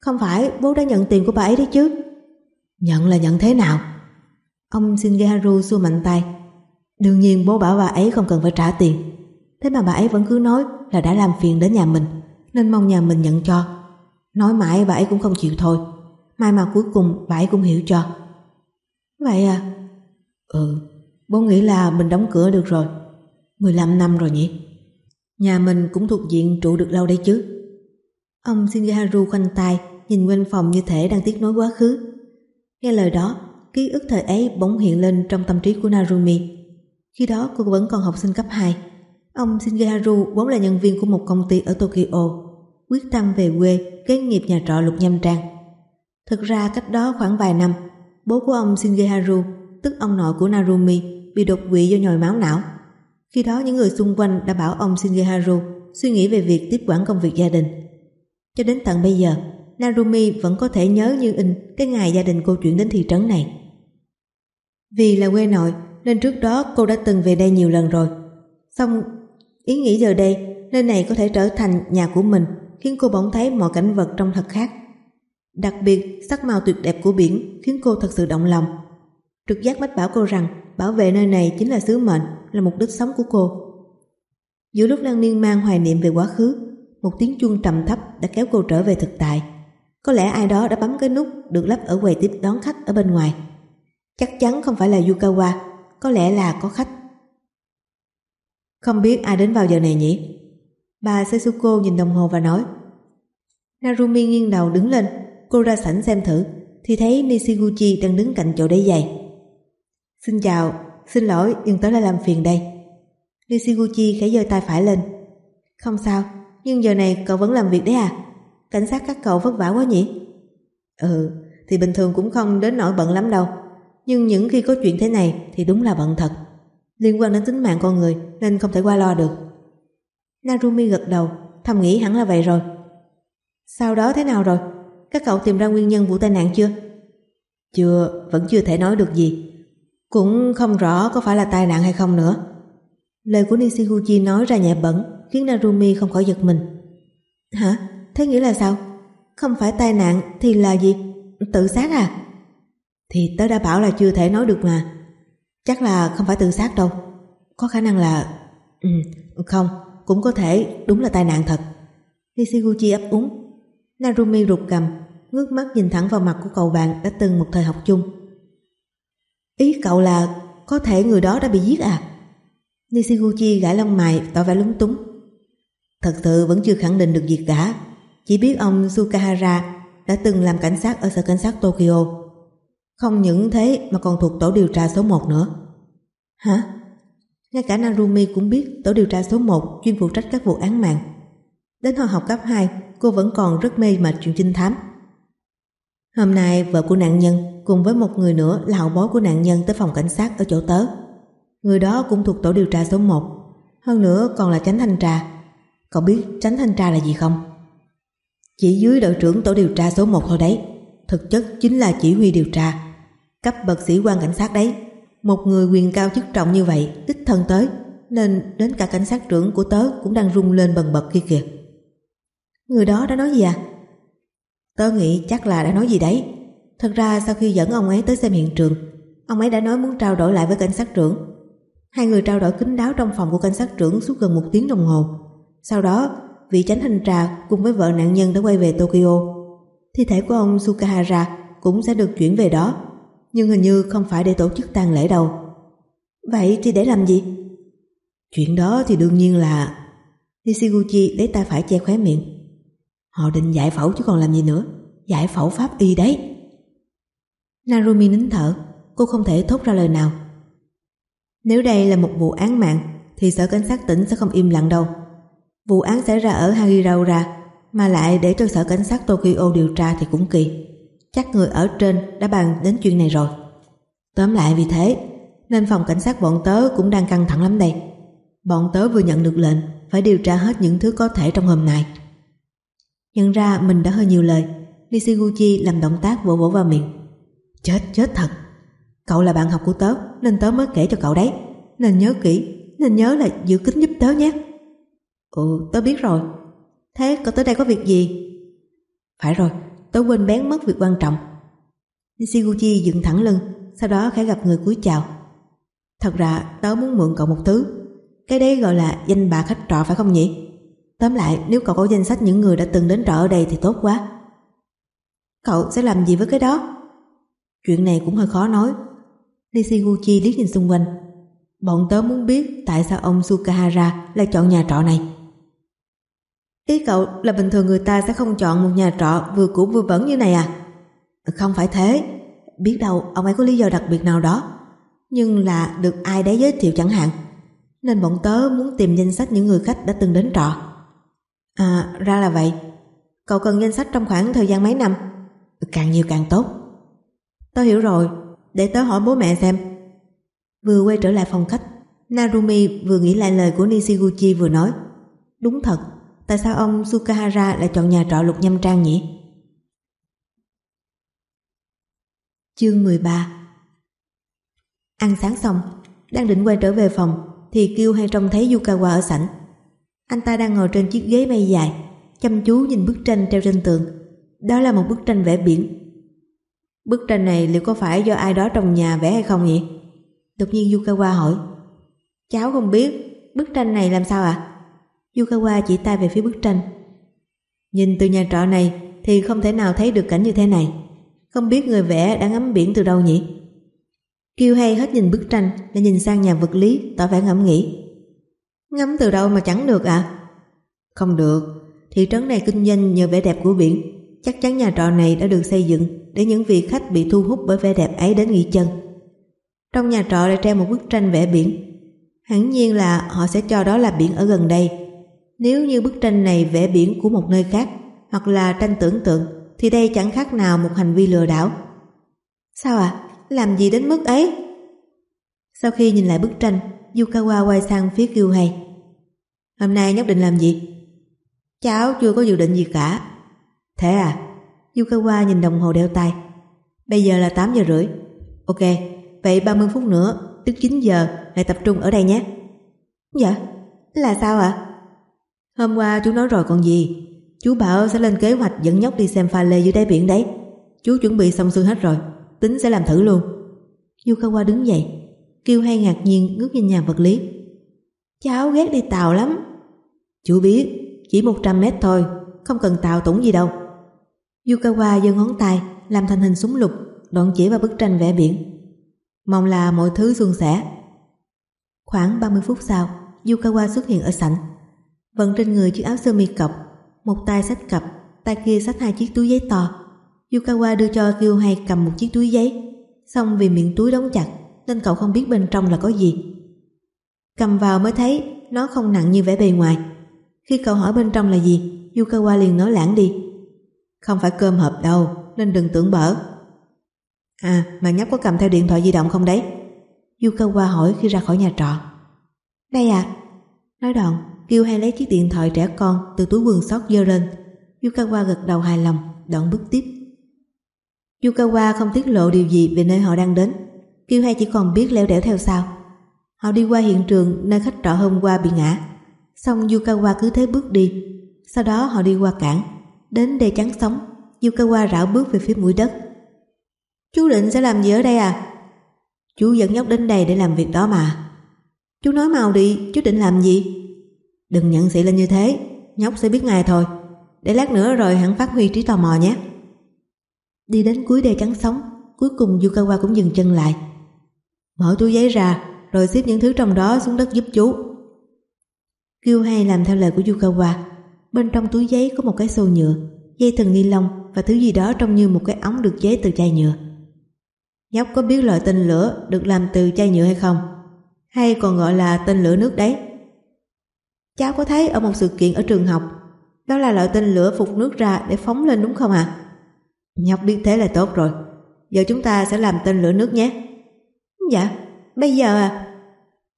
A: Không phải bố đã nhận tiền của bà ấy đấy chứ. Nhận là nhận thế nào? Ông Shingeharu xua mạnh tay. Đương nhiên bố bảo bà ấy không cần phải trả tiền. Thế mà bà ấy vẫn cứ nói là đã làm phiền đến nhà mình, nên mong nhà mình nhận cho. Nói mãi bà ấy cũng không chịu thôi. Mai mà cuối cùng bà ấy cũng hiểu cho. Vậy à? Ừ, bố nghĩ là mình đóng cửa được rồi. 15 năm rồi nhỉ? Nhà mình cũng thuộc diện trụ được lâu đây chứ. Ông Shingaharu khoanh tay, nhìn quanh phòng như thể đang tiếc nối quá khứ. Nghe lời đó, ký ức thời ấy bỗng hiện lên trong tâm trí của Narumi. Khi đó cô vẫn còn học sinh cấp 2. Ông Shingeharu vốn là nhân viên của một công ty ở Tokyo, quyết tâm về quê kế nghiệp nhà trọ lục nhâm trang. Thực ra cách đó khoảng vài năm, bố của ông Shingeharu, tức ông nội của Narumi, bị đột quỵ do nhồi máu não. Khi đó những người xung quanh đã bảo ông Shingeharu suy nghĩ về việc tiếp quản công việc gia đình. Cho đến tận bây giờ, Narumi vẫn có thể nhớ như in cái ngày gia đình cô chuyển đến thị trấn này. Vì là quê nội nên trước đó cô đã từng về đây nhiều lần rồi. Xong ý nghĩ giờ đây nơi này có thể trở thành nhà của mình khiến cô bỗng thấy mọi cảnh vật trong thật khác. Đặc biệt sắc màu tuyệt đẹp của biển khiến cô thật sự động lòng. Trực giác mách bảo cô rằng bảo vệ nơi này chính là sứ mệnh, là mục đích sống của cô. Giữa lúc đang miên man hoài niệm về quá khứ, một tiếng chuông trầm thấp đã kéo cô trở về thực tại. Có lẽ ai đó đã bấm cái nút được lắp ở quầy tiếp đón khách ở bên ngoài. Chắc chắn không phải là Yukawa, có lẽ là có khách. Không biết ai đến vào giờ này nhỉ? Bà Setsuko nhìn đồng hồ và nói. Narumi nghiêng đầu đứng lên. Cô ra sảnh xem thử, Thì thấy Nishiguchi đang đứng cạnh chỗ đế giày Xin chào, Xin lỗi, nhưng tới là làm phiền đây. Nishiguchi khẽ giơ tay phải lên. Không sao, Nhưng giờ này cậu vẫn làm việc đấy à? Cảnh sát các cậu vất vả quá nhỉ? Ừ Thì bình thường cũng không đến nỗi bận lắm đâu. Nhưng những khi có chuyện thế này Thì đúng là bận thật Liên quan đến tính mạng con người Nên không thể qua lo được Narumi gật đầu, Thầm nghĩ hẳn là vậy rồi Sau đó thế nào rồi Các cậu tìm ra nguyên nhân vụ tai nạn chưa Chưa, Vẫn chưa thể nói được gì Cũng không rõ có phải là tai nạn hay không nữa Lời của Nishiguchi nói ra nhẹ bẩn, Khiến Narumi không khỏi giật mình Hả? Thế nghĩa là sao? Không phải tai nạn thì là gì? Tự sát à? Thì tớ đã bảo là chưa thể nói được mà Chắc là không phải tự sát đâu Có khả năng là... Ừ, không cũng có thể đúng là tai nạn thật. Nishiguchi ấp úng. Narumi rụt cầm, ngước mắt nhìn thẳng vào mặt của cậu bạn đã từng một thời học chung. Ý cậu là có thể người đó đã bị giết à? Nishiguchi gãi lông mày tỏ vẻ lúng túng. Thật sự vẫn chưa khẳng định được gì cả. Chỉ biết ông Sukahara đã từng làm cảnh sát ở sở cảnh sát Tokyo. Không những thế mà còn thuộc tổ điều tra số 1 nữa. Hả? Ngay cả Narumi cũng biết tổ điều tra số 1 chuyên phụ trách các vụ án mạng. Đến hồi học cấp 2, cô vẫn còn rất mê mệt chuyện trinh thám. Hôm nay vợ của nạn nhân cùng với một người nữa là hậu bối của nạn nhân tới phòng cảnh sát ở chỗ tớ. Người đó cũng thuộc tổ điều tra số 1. Hơn nữa còn là tránh thanh tra. Cậu biết tránh thanh tra là gì không? Chỉ dưới đội trưởng tổ điều tra số 1 thôi đấy. Thực chất chính là chỉ huy điều tra. Cấp bậc sĩ quan cảnh sát đấy. Một người quyền cao chức trọng như vậy đích thân tới nên đến cả cảnh sát trưởng của tớ cũng đang rung lên bần bật kia kìa. Người đó đã nói gì à? Tớ nghĩ chắc là đã nói gì đấy. Thật ra sau khi dẫn ông ấy tới xem hiện trường, ông ấy đã nói muốn trao đổi lại với cảnh sát trưởng. Hai người trao đổi kín đáo trong phòng của cảnh sát trưởng suốt gần một tiếng đồng hồ. Sau đó, vị tránh thanh trà cùng với vợ nạn nhân đã quay về Tokyo. Thi thể của ông Sukahara cũng sẽ được chuyển về đó, nhưng hình như không phải để tổ chức tang lễ đâu. Vậy thì để làm gì? Chuyện đó thì đương nhiên là... Nishiguchi lấy tay phải che khóe miệng. Họ định giải phẫu chứ còn làm gì nữa. Giải phẫu pháp y đấy. Narumi nín thở, cô không thể thốt ra lời nào. Nếu đây là một vụ án mạng, thì sở cảnh sát tỉnh sẽ không im lặng đâu. Vụ án xảy ra ở Hagiraura, mà lại để cho sở cảnh sát Tokyo điều tra thì cũng kỳ. Chắc người ở trên đã bàn đến chuyện này rồi. Tóm lại vì thế, nên phòng cảnh sát bọn tớ cũng đang căng thẳng lắm đây. Bọn tớ vừa nhận được lệnh phải điều tra hết những thứ có thể trong hôm nay. Nhận ra mình đã hơi nhiều lời, Nishiguchi làm động tác vỗ vỗ vào miệng. Chết, chết thật. Cậu là bạn học của tớ nên tớ mới kể cho cậu đấy. Nên nhớ kỹ, nên nhớ là giữ kính giúp tớ nhé. Ừ, tớ biết rồi. Thế cậu tới đây có việc gì? Phải rồi, tớ quên bén mất việc quan trọng. Nishiguchi dựng thẳng lưng, sau đó khẽ gặp người cúi chào. Thật ra tớ muốn mượn cậu một thứ. Cái đấy gọi là danh bà khách trọ phải không nhỉ? Tóm lại, nếu cậu có danh sách những người đã từng đến trọ ở đây thì tốt quá. Cậu sẽ làm gì với cái đó? Chuyện này cũng hơi khó nói. Nishiguchi liếc nhìn xung quanh. Bọn tớ muốn biết tại sao ông Sukahara lại chọn nhà trọ này. Ý cậu là bình thường người ta sẽ không chọn một nhà trọ vừa cũ vừa bẩn như này à? Không phải thế. Biết đâu ông ấy có lý do đặc biệt nào đó. Nhưng là được ai đấy giới thiệu chẳng hạn. Nên bọn tớ muốn tìm danh sách những người khách đã từng đến trọ. À, ra là vậy. Cậu cần danh sách trong khoảng thời gian mấy năm? Càng nhiều càng tốt. Tớ hiểu rồi, để tớ hỏi bố mẹ xem. Vừa quay trở lại phòng khách, Narumi vừa nghĩ lại lời của Nishiguchi vừa nói. Đúng thật, tại sao ông Sukahara lại chọn nhà trọ lục nhâm trang nhỉ? Chương 13 Ăn sáng xong, đang định quay trở về phòng thì kêu hay trông thấy Yukawa ở sảnh. Anh ta đang ngồi trên chiếc ghế mây dài, chăm chú nhìn bức tranh treo trên tường. Đó là một bức tranh vẽ biển. Bức tranh này liệu có phải do ai đó trong nhà vẽ hay không nhỉ? Đột nhiên Yukawa hỏi. Cháu không biết, bức tranh này làm sao ạ? À? Yukawa chỉ tay về phía bức tranh. Nhìn từ nhà trọ này thì không thể nào thấy được cảnh như thế này. Không biết người vẽ đã ngắm biển từ đâu nhỉ? Kiêu hay hết nhìn bức tranh để nhìn sang nhà vật lý tỏ vẻ ngẫm nghĩ. Ngắm từ đâu mà chẳng được ạ? À? Không được, thị trấn này kinh doanh nhờ vẻ đẹp của biển. Chắc chắn nhà trọ này đã được xây dựng để những vị khách bị thu hút bởi vẻ đẹp ấy đến nghỉ chân. Trong nhà trọ lại treo một bức tranh vẽ biển. Hẳn nhiên là họ sẽ cho đó là biển ở gần đây. Nếu như bức tranh này vẽ biển của một nơi khác hoặc là tranh tưởng tượng thì đây chẳng khác nào một hành vi lừa đảo. Sao à? Làm gì đến mức ấy? Sau khi nhìn lại bức tranh, Yukawa quay sang phía Kyuhei. Hôm nay nhất định làm gì? Cháu chưa có dự định gì cả. Thế à? Yukawa nhìn đồng hồ đeo tay. Bây giờ là 8 giờ rưỡi. Ok, vậy 30 phút nữa, tức 9 giờ, lại tập trung ở đây nhé. Dạ, là sao ạ? Hôm qua chú nói rồi còn gì. Chú bảo sẽ lên kế hoạch dẫn nhóc đi xem pha lê dưới đáy biển đấy. Chú chuẩn bị xong xuôi hết rồi, tính sẽ làm thử luôn. Yukawa đứng dậy, kêu hay ngạc nhiên ngước nhìn nhà vật lý. Cháu ghét đi tàu lắm. Chú biết, chỉ 100 mét thôi, không cần tàu tủng gì đâu. Yukawa giơ ngón tay làm thành hình súng lục, đoạn chỉ vào bức tranh vẽ biển. Mong là mọi thứ suôn sẻ. Khoảng 30 phút sau, Yukawa xuất hiện ở sảnh vẫn trên người chiếc áo sơ mi cọc, một tay sách cặp, tay kia sách hai chiếc túi giấy to. Yukawa đưa cho Kyohei cầm một chiếc túi giấy, xong vì miệng túi đóng chặt nên cậu không biết bên trong là có gì. Cầm vào mới thấy nó không nặng như vẻ bề ngoài. Khi cậu hỏi bên trong là gì, Yukawa liền nói lãng đi. Không phải cơm hộp đâu, nên đừng tưởng bở. À, mà nhóc có cầm theo điện thoại di động không đấy? Yukawa hỏi khi ra khỏi nhà trọ. Đây à? Nói đoạn, kêu hay lấy chiếc điện thoại trẻ con từ túi quần sót dơ lên. Yukawa gật đầu hài lòng, đoạn bước tiếp. Yukawa không tiết lộ điều gì về nơi họ đang đến. Kiêu hay chỉ còn biết leo đẻo theo sau. Họ đi qua hiện trường nơi khách trọ hôm qua bị ngã. Xong Yukawa cứ thế bước đi. Sau đó họ đi qua cảng, đến đê chắn sóng. Yukawa rảo bước về phía mũi đất. Chú định sẽ làm gì ở đây à? Chú dẫn nhóc đến đây để làm việc đó mà. Chú nói mau đi, chú định làm gì? Đừng nhận sĩ lên như thế, nhóc sẽ biết ngay thôi. Để lát nữa rồi hẳn phát huy trí tò mò nhé. Đi đến cuối đê trắng sóng, cuối cùng Yukawa cũng dừng chân lại. Mở túi giấy ra, rồi xếp những thứ trong đó xuống đất giúp chú. Kêu hay làm theo lời của Yukawa. Bên trong túi giấy có một cái xô nhựa, dây thừng ni lông và thứ gì đó trông như một cái ống được chế từ chai nhựa. Nhóc có biết loại tên lửa được làm từ chai nhựa hay không? Hay còn gọi là tên lửa nước đấy? Cháu có thấy ở một sự kiện ở trường học, đó là loại tên lửa phục nước ra để phóng lên đúng không ạ? À? Nhóc biết thế là tốt rồi. Giờ chúng ta sẽ làm tên lửa nước nhé. Dạ, bây giờ à?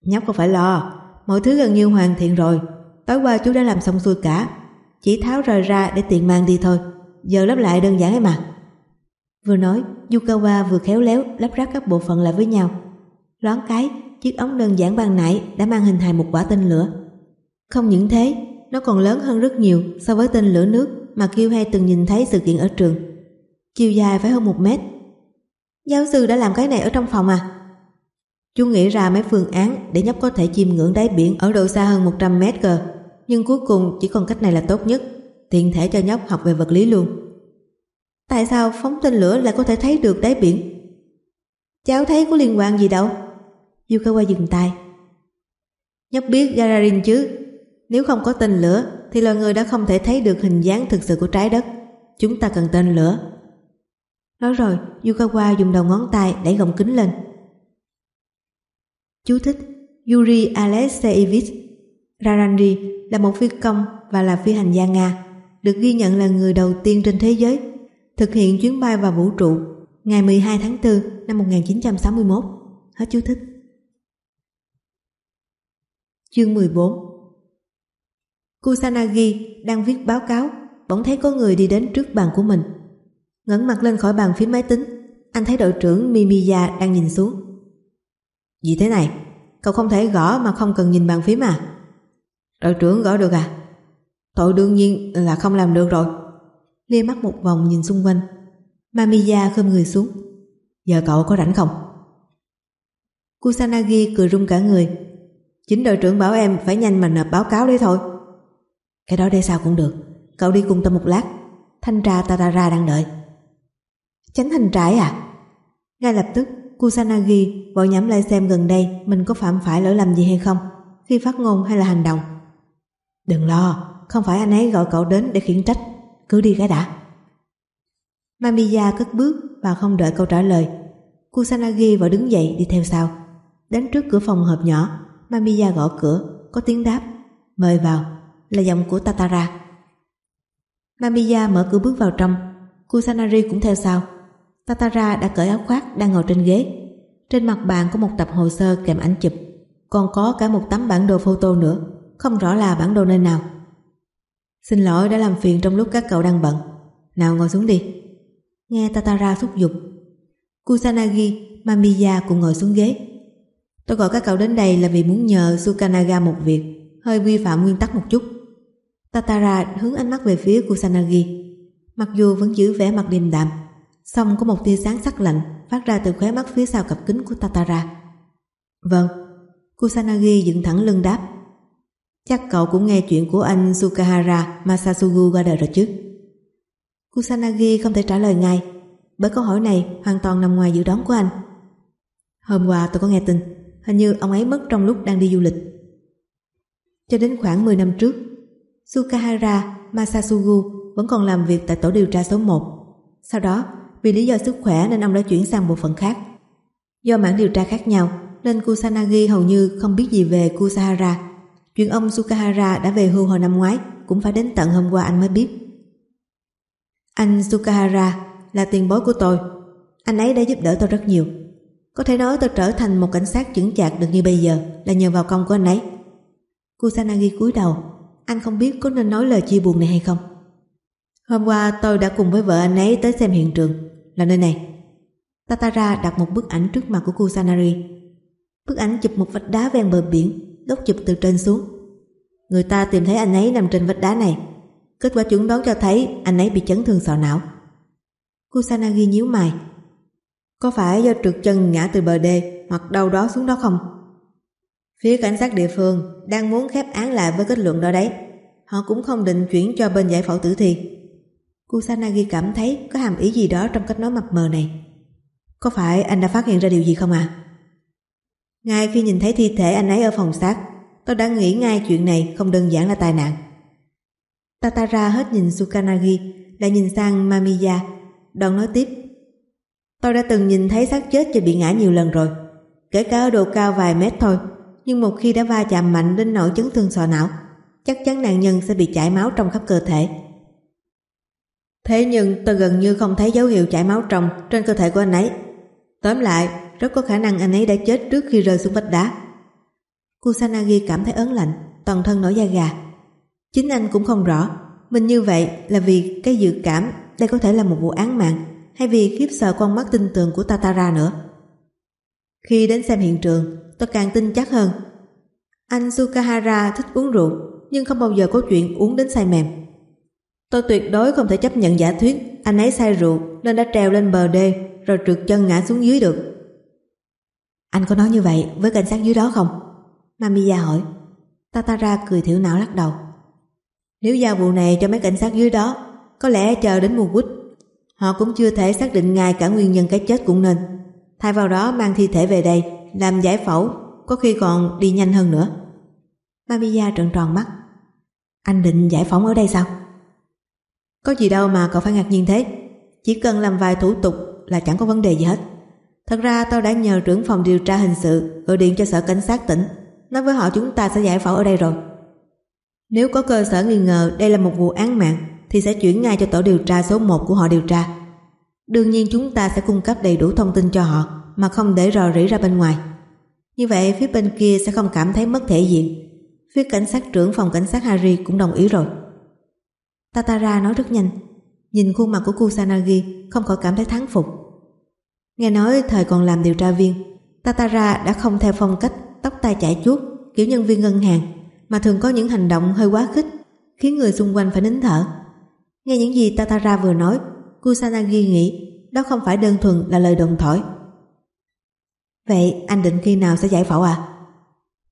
A: Nhóc không phải lo, mọi thứ gần như hoàn thiện rồi. Tối qua chú đã làm xong xuôi cả. Chỉ tháo rời ra để tiện mang đi thôi. Giờ lắp lại đơn giản ấy mà. Vừa nói, Yukawa vừa khéo léo lắp ráp các bộ phận lại với nhau. Loáng cái, chiếc ống đơn giản ban nãy đã mang hình hài một quả tên lửa. Không những thế, nó còn lớn hơn rất nhiều so với tên lửa nước mà Kiêu hay từng nhìn thấy sự kiện ở trường. Chiều dài phải hơn một mét. Giáo sư đã làm cái này ở trong phòng à? Chú nghĩ ra mấy phương án để nhóc có thể chiêm ngưỡng đáy biển ở độ xa hơn 100 mét cơ. Nhưng cuối cùng chỉ còn cách này là tốt nhất, tiện thể cho nhóc học về vật lý luôn. Tại sao phóng tên lửa lại có thể thấy được đáy biển? Cháu thấy có liên quan gì đâu. Yukawa dừng tay. Nhóc biết Gararin chứ? Nếu không có tên lửa thì loài người đã không thể thấy được hình dáng thực sự của trái đất. Chúng ta cần tên lửa. Nói rồi, Yukawa dùng đầu ngón tay đẩy gọng kính lên. Chú thích Yuri Alexeyevich Rarandi là một phi công và là phi hành gia Nga, được ghi nhận là người đầu tiên trên thế giới thực hiện chuyến bay vào vũ trụ ngày 12 tháng 4 năm 1961. Hết chú thích. Chương 14 Kusanagi đang viết báo cáo, bỗng thấy có người đi đến trước bàn của mình. ngẩng mặt lên khỏi bàn phía máy tính, anh thấy đội trưởng Mimiya đang nhìn xuống. Gì thế này? Cậu không thể gõ mà không cần nhìn bàn phím à? Đội trưởng gõ được à? Tội đương nhiên là không làm được rồi. Lia mắt một vòng nhìn xung quanh. Mamiya khom người xuống. Giờ cậu có rảnh không? Kusanagi cười rung cả người. Chính đội trưởng bảo em phải nhanh mà nộp báo cáo đấy thôi. Cái đó để sao cũng được. Cậu đi cùng tôi một lát. Thanh tra Tatara đang đợi. Tránh thành trái à? Ngay lập tức Kusanagi vội nhắm lại xem gần đây mình có phạm phải lỗi lầm gì hay không khi phát ngôn hay là hành động. Đừng lo, không phải anh ấy gọi cậu đến để khiển trách, cứ đi cái đã. Mamiya cất bước và không đợi câu trả lời. Kusanagi vội đứng dậy đi theo sau. Đến trước cửa phòng hộp nhỏ, Mamiya gõ cửa, có tiếng đáp. Mời vào, là giọng của Tatara. Mamiya mở cửa bước vào trong, Kusanari cũng theo sau. Tatara đã cởi áo khoác đang ngồi trên ghế. Trên mặt bàn có một tập hồ sơ kèm ảnh chụp, còn có cả một tấm bản đồ photo nữa, không rõ là bản đồ nơi nào. Xin lỗi đã làm phiền trong lúc các cậu đang bận. Nào ngồi xuống đi. Nghe Tatara thúc giục. Kusanagi, Mamiya cũng ngồi xuống ghế. Tôi gọi các cậu đến đây là vì muốn nhờ Sukanaga một việc, hơi vi phạm nguyên tắc một chút. Tatara hướng ánh mắt về phía Kusanagi, mặc dù vẫn giữ vẻ mặt điềm đạm Xong có một tia sáng sắc lạnh phát ra từ khóe mắt phía sau cặp kính của Tatara. Vâng, Kusanagi dựng thẳng lưng đáp. Chắc cậu cũng nghe chuyện của anh Sukahara Masasugu qua đời rồi chứ. Kusanagi không thể trả lời ngay, bởi câu hỏi này hoàn toàn nằm ngoài dự đoán của anh. Hôm qua tôi có nghe tin, hình như ông ấy mất trong lúc đang đi du lịch. Cho đến khoảng 10 năm trước, Sukahara Masasugu vẫn còn làm việc tại tổ điều tra số 1. Sau đó, vì lý do sức khỏe nên ông đã chuyển sang bộ phận khác. Do mảng điều tra khác nhau, nên Kusanagi hầu như không biết gì về Kusahara. Chuyện ông Sukahara đã về hưu hồi năm ngoái cũng phải đến tận hôm qua anh mới biết. Anh Sukahara là tiền bối của tôi. Anh ấy đã giúp đỡ tôi rất nhiều. Có thể nói tôi trở thành một cảnh sát chững chạc được như bây giờ là nhờ vào công của anh ấy. Kusanagi cúi đầu. Anh không biết có nên nói lời chia buồn này hay không. Hôm qua tôi đã cùng với vợ anh ấy tới xem hiện trường là nơi này. Tatara đặt một bức ảnh trước mặt của Kusanari. Bức ảnh chụp một vách đá ven bờ biển, góc chụp từ trên xuống. Người ta tìm thấy anh ấy nằm trên vách đá này. Kết quả chuẩn đoán cho thấy anh ấy bị chấn thương sọ não. Kusanagi nhíu mày. Có phải do trượt chân ngã từ bờ đê hoặc đâu đó xuống đó không? Phía cảnh sát địa phương đang muốn khép án lại với kết luận đó đấy. Họ cũng không định chuyển cho bên giải phẫu tử thi. Kusanagi cảm thấy có hàm ý gì đó trong cách nói mập mờ này. Có phải anh đã phát hiện ra điều gì không à? Ngay khi nhìn thấy thi thể anh ấy ở phòng xác, tôi đã nghĩ ngay chuyện này không đơn giản là tai nạn. Tatara hết nhìn Sukanagi, lại nhìn sang Mamiya, đoạn nói tiếp. Tôi đã từng nhìn thấy xác chết cho bị ngã nhiều lần rồi, kể cả ở độ cao vài mét thôi, nhưng một khi đã va chạm mạnh đến nỗi chấn thương sọ não, chắc chắn nạn nhân sẽ bị chảy máu trong khắp cơ thể. Thế nhưng tôi gần như không thấy dấu hiệu chảy máu trong trên cơ thể của anh ấy. Tóm lại, rất có khả năng anh ấy đã chết trước khi rơi xuống vách đá. Kusanagi cảm thấy ớn lạnh, toàn thân nổi da gà. Chính anh cũng không rõ, mình như vậy là vì cái dự cảm đây có thể là một vụ án mạng hay vì khiếp sợ con mắt tin tưởng của Tatara nữa. Khi đến xem hiện trường, tôi càng tin chắc hơn. Anh Sukahara thích uống rượu, nhưng không bao giờ có chuyện uống đến say mềm. Tôi tuyệt đối không thể chấp nhận giả thuyết anh ấy say rượu nên đã trèo lên bờ đê rồi trượt chân ngã xuống dưới được. Anh có nói như vậy với cảnh sát dưới đó không? Mamiya hỏi. Tatara cười thiểu não lắc đầu. Nếu giao vụ này cho mấy cảnh sát dưới đó, có lẽ chờ đến mùa quýt. Họ cũng chưa thể xác định ngay cả nguyên nhân cái chết cũng nên. Thay vào đó mang thi thể về đây, làm giải phẫu, có khi còn đi nhanh hơn nữa. Mamiya trợn tròn mắt. Anh định giải phóng ở đây sao? Có gì đâu mà cậu phải ngạc nhiên thế. Chỉ cần làm vài thủ tục là chẳng có vấn đề gì hết. Thật ra tôi đã nhờ trưởng phòng điều tra hình sự gọi điện cho sở cảnh sát tỉnh nói với họ chúng ta sẽ giải phẫu ở đây rồi. Nếu có cơ sở nghi ngờ đây là một vụ án mạng thì sẽ chuyển ngay cho tổ điều tra số 1 của họ điều tra. Đương nhiên chúng ta sẽ cung cấp đầy đủ thông tin cho họ mà không để rò rỉ ra bên ngoài. Như vậy phía bên kia sẽ không cảm thấy mất thể diện. Phía cảnh sát trưởng phòng cảnh sát Harry cũng đồng ý rồi. Tatara nói rất nhanh. Nhìn khuôn mặt của Kusanagi không khỏi cảm thấy thắng phục. Nghe nói thời còn làm điều tra viên, Tatara đã không theo phong cách tóc tai chải chuốt kiểu nhân viên ngân hàng mà thường có những hành động hơi quá khích khiến người xung quanh phải nín thở. Nghe những gì Tatara vừa nói, Kusanagi nghĩ đó không phải đơn thuần là lời đồn thổi. Vậy anh định khi nào sẽ giải phẫu à?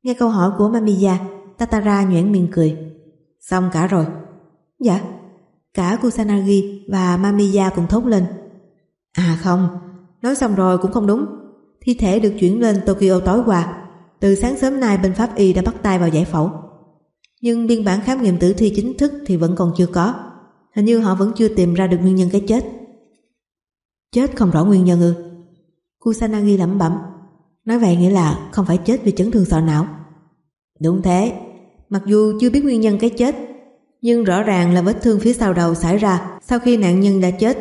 A: Nghe câu hỏi của Mamiya, Tatara nhoẻn miệng cười. Xong cả rồi. Dạ. Cả Kusanagi và Mamiya cùng thốt lên. À không, nói xong rồi cũng không đúng. Thi thể được chuyển lên Tokyo tối qua. Từ sáng sớm nay bên pháp y đã bắt tay vào giải phẫu. Nhưng biên bản khám nghiệm tử thi chính thức thì vẫn còn chưa có. Hình như họ vẫn chưa tìm ra được nguyên nhân cái chết. Chết không rõ nguyên nhân ư. Kusanagi lẩm bẩm. Nói vậy nghĩa là không phải chết vì chấn thương sọ não. Đúng thế. Mặc dù chưa biết nguyên nhân cái chết nhưng rõ ràng là vết thương phía sau đầu xảy ra sau khi nạn nhân đã chết.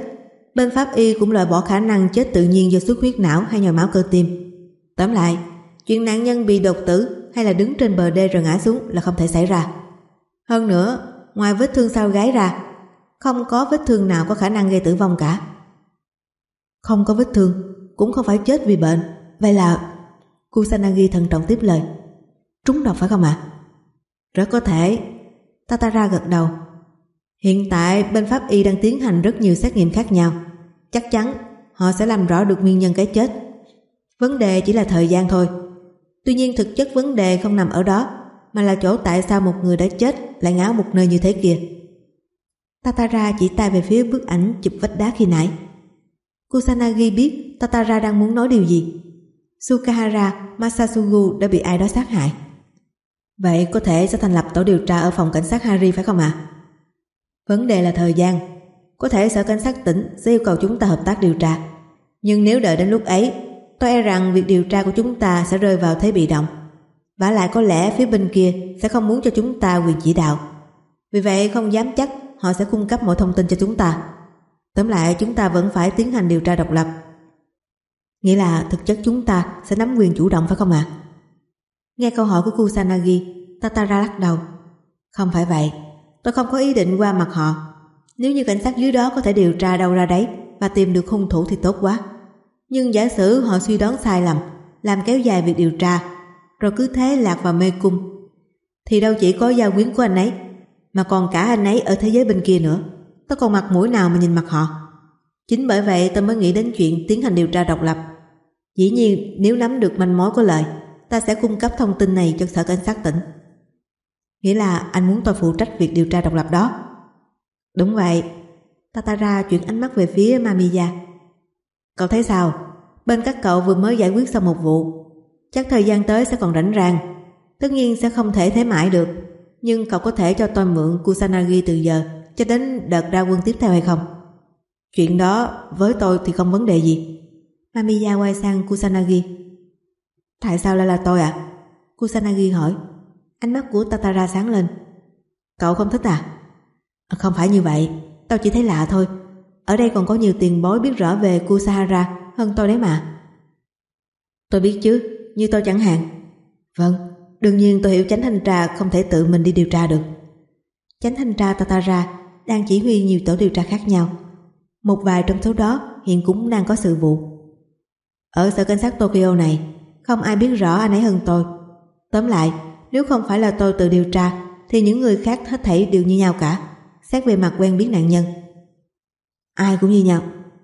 A: Bên pháp y cũng loại bỏ khả năng chết tự nhiên do xuất huyết não hay nhồi máu cơ tim. Tóm lại, chuyện nạn nhân bị đột tử hay là đứng trên bờ đê rồi ngã xuống là không thể xảy ra. Hơn nữa, ngoài vết thương sau gáy ra, không có vết thương nào có khả năng gây tử vong cả. Không có vết thương, cũng không phải chết vì bệnh. Vậy là... Kusanagi thận trọng tiếp lời. Trúng độc phải không ạ? Rất có thể, Tatara gật đầu. Hiện tại bên pháp y đang tiến hành rất nhiều xét nghiệm khác nhau. Chắc chắn họ sẽ làm rõ được nguyên nhân cái chết. Vấn đề chỉ là thời gian thôi. Tuy nhiên thực chất vấn đề không nằm ở đó, mà là chỗ tại sao một người đã chết lại ngáo một nơi như thế kia. Tatara chỉ tay về phía bức ảnh chụp vách đá khi nãy. Kusanagi biết Tatara đang muốn nói điều gì. Sukahara Masasugu đã bị ai đó sát hại. Vậy có thể sẽ thành lập tổ điều tra ở phòng cảnh sát Harry phải không ạ? Vấn đề là thời gian. Có thể sở cảnh sát tỉnh sẽ yêu cầu chúng ta hợp tác điều tra. Nhưng nếu đợi đến lúc ấy, tôi e rằng việc điều tra của chúng ta sẽ rơi vào thế bị động. Và lại có lẽ phía bên kia sẽ không muốn cho chúng ta quyền chỉ đạo. Vì vậy không dám chắc họ sẽ cung cấp mọi thông tin cho chúng ta. Tóm lại chúng ta vẫn phải tiến hành điều tra độc lập. Nghĩa là thực chất chúng ta sẽ nắm quyền chủ động phải không ạ? Nghe câu hỏi của Kusanagi, Tatara lắc đầu. Không phải vậy, tôi không có ý định qua mặt họ. Nếu như cảnh sát dưới đó có thể điều tra đâu ra đấy và tìm được hung thủ thì tốt quá. Nhưng giả sử họ suy đoán sai lầm, làm kéo dài việc điều tra, rồi cứ thế lạc vào mê cung, thì đâu chỉ có gia quyến của anh ấy, mà còn cả anh ấy ở thế giới bên kia nữa. Tôi còn mặt mũi nào mà nhìn mặt họ. Chính bởi vậy tôi mới nghĩ đến chuyện tiến hành điều tra độc lập. Dĩ nhiên nếu nắm được manh mối có lợi, ta sẽ cung cấp thông tin này cho sở cảnh sát tỉnh. Nghĩa là anh muốn tôi phụ trách việc điều tra độc lập đó. Đúng vậy. Tatara chuyển ánh mắt về phía Mamiya. Cậu thấy sao? Bên các cậu vừa mới giải quyết xong một vụ. Chắc thời gian tới sẽ còn rảnh ràng. Tất nhiên sẽ không thể thế mãi được. Nhưng cậu có thể cho tôi mượn Kusanagi từ giờ cho đến đợt ra quân tiếp theo hay không? Chuyện đó với tôi thì không vấn đề gì. Mamiya quay sang Kusanagi. Tại sao lại là tôi ạ? À? Kusanagi hỏi. Ánh mắt của Tatara sáng lên. Cậu không thích à? à? Không phải như vậy, tao chỉ thấy lạ thôi. Ở đây còn có nhiều tiền bối biết rõ về Kusahara hơn tôi đấy mà. Tôi biết chứ, như tôi chẳng hạn. Vâng, đương nhiên tôi hiểu chánh thanh tra không thể tự mình đi điều tra được. Chánh thanh tra Tatara đang chỉ huy nhiều tổ điều tra khác nhau. Một vài trong số đó hiện cũng đang có sự vụ. Ở sở cảnh sát Tokyo này, không ai biết rõ anh ấy hơn tôi. Tóm lại, nếu không phải là tôi tự điều tra, thì những người khác hết thảy đều như nhau cả, xét về mặt quen biết nạn nhân. Ai cũng như nhau,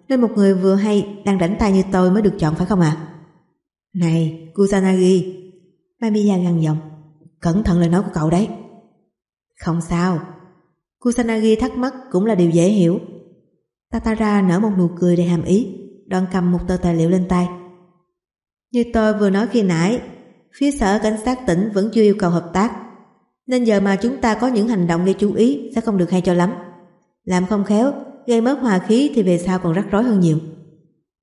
A: nên một người vừa hay đang rảnh tay như tôi mới được chọn phải không ạ? À? Này, Kusanagi, Mamiya gằn giọng, cẩn thận lời nói của cậu đấy. Không sao, Kusanagi thắc mắc cũng là điều dễ hiểu. Tatara nở một nụ cười đầy hàm ý, đoạn cầm một tờ tài liệu lên tay. Như tôi vừa nói khi nãy, phía sở cảnh sát tỉnh vẫn chưa yêu cầu hợp tác, nên giờ mà chúng ta có những hành động gây chú ý sẽ không được hay cho lắm. Làm không khéo, gây mất hòa khí thì về sau còn rắc rối hơn nhiều.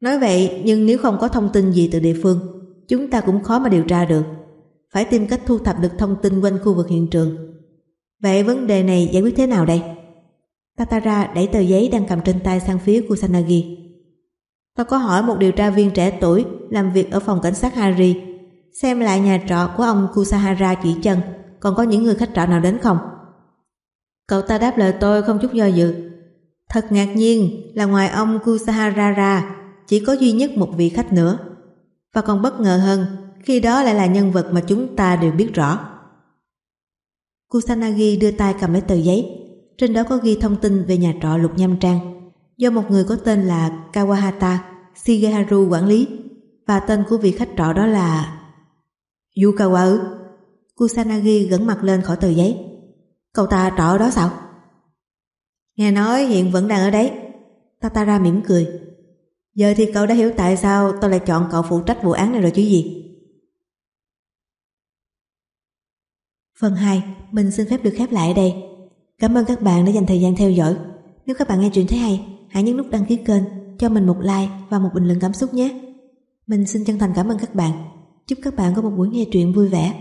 A: Nói vậy, nhưng nếu không có thông tin gì từ địa phương, chúng ta cũng khó mà điều tra được. Phải tìm cách thu thập được thông tin quanh khu vực hiện trường Vậy vấn đề này giải quyết thế nào đây? Tatara đẩy tờ giấy đang cầm trên tay sang phía Kusanagi. Tôi có hỏi một điều tra viên trẻ tuổi làm việc ở phòng cảnh sát Hari xem lại nhà trọ của ông Kusahara chỉ chân còn có những người khách trọ nào đến không? Cậu ta đáp lời tôi không chút do dự. Thật ngạc nhiên là ngoài ông Kusahara ra, chỉ có duy nhất một vị khách nữa. Và còn bất ngờ hơn khi đó lại là nhân vật mà chúng ta đều biết rõ. Kusanagi đưa tay cầm lấy tờ giấy. Trên đó có ghi thông tin về nhà trọ Lục Nham Trang, do một người có tên là Kawahata Shigeharu quản lý, và tên của vị khách trọ đó là Yukawa ư? Kusanagi gẫn mặt lên khỏi tờ giấy. Cậu ta trọ ở đó sao? Nghe nói hiện vẫn đang ở đấy. Tatara mỉm cười. Giờ thì cậu đã hiểu tại sao tôi lại chọn cậu phụ trách vụ án này rồi chứ gì? Phần 2, mình xin phép được khép lại ở đây. Cảm ơn các bạn đã dành thời gian theo dõi. Nếu các bạn nghe chuyện thấy hay, hãy nhấn nút đăng ký kênh, cho mình một like và một bình luận cảm xúc nhé. Mình xin chân thành cảm ơn các bạn. Chúc các bạn có một buổi nghe truyện vui vẻ.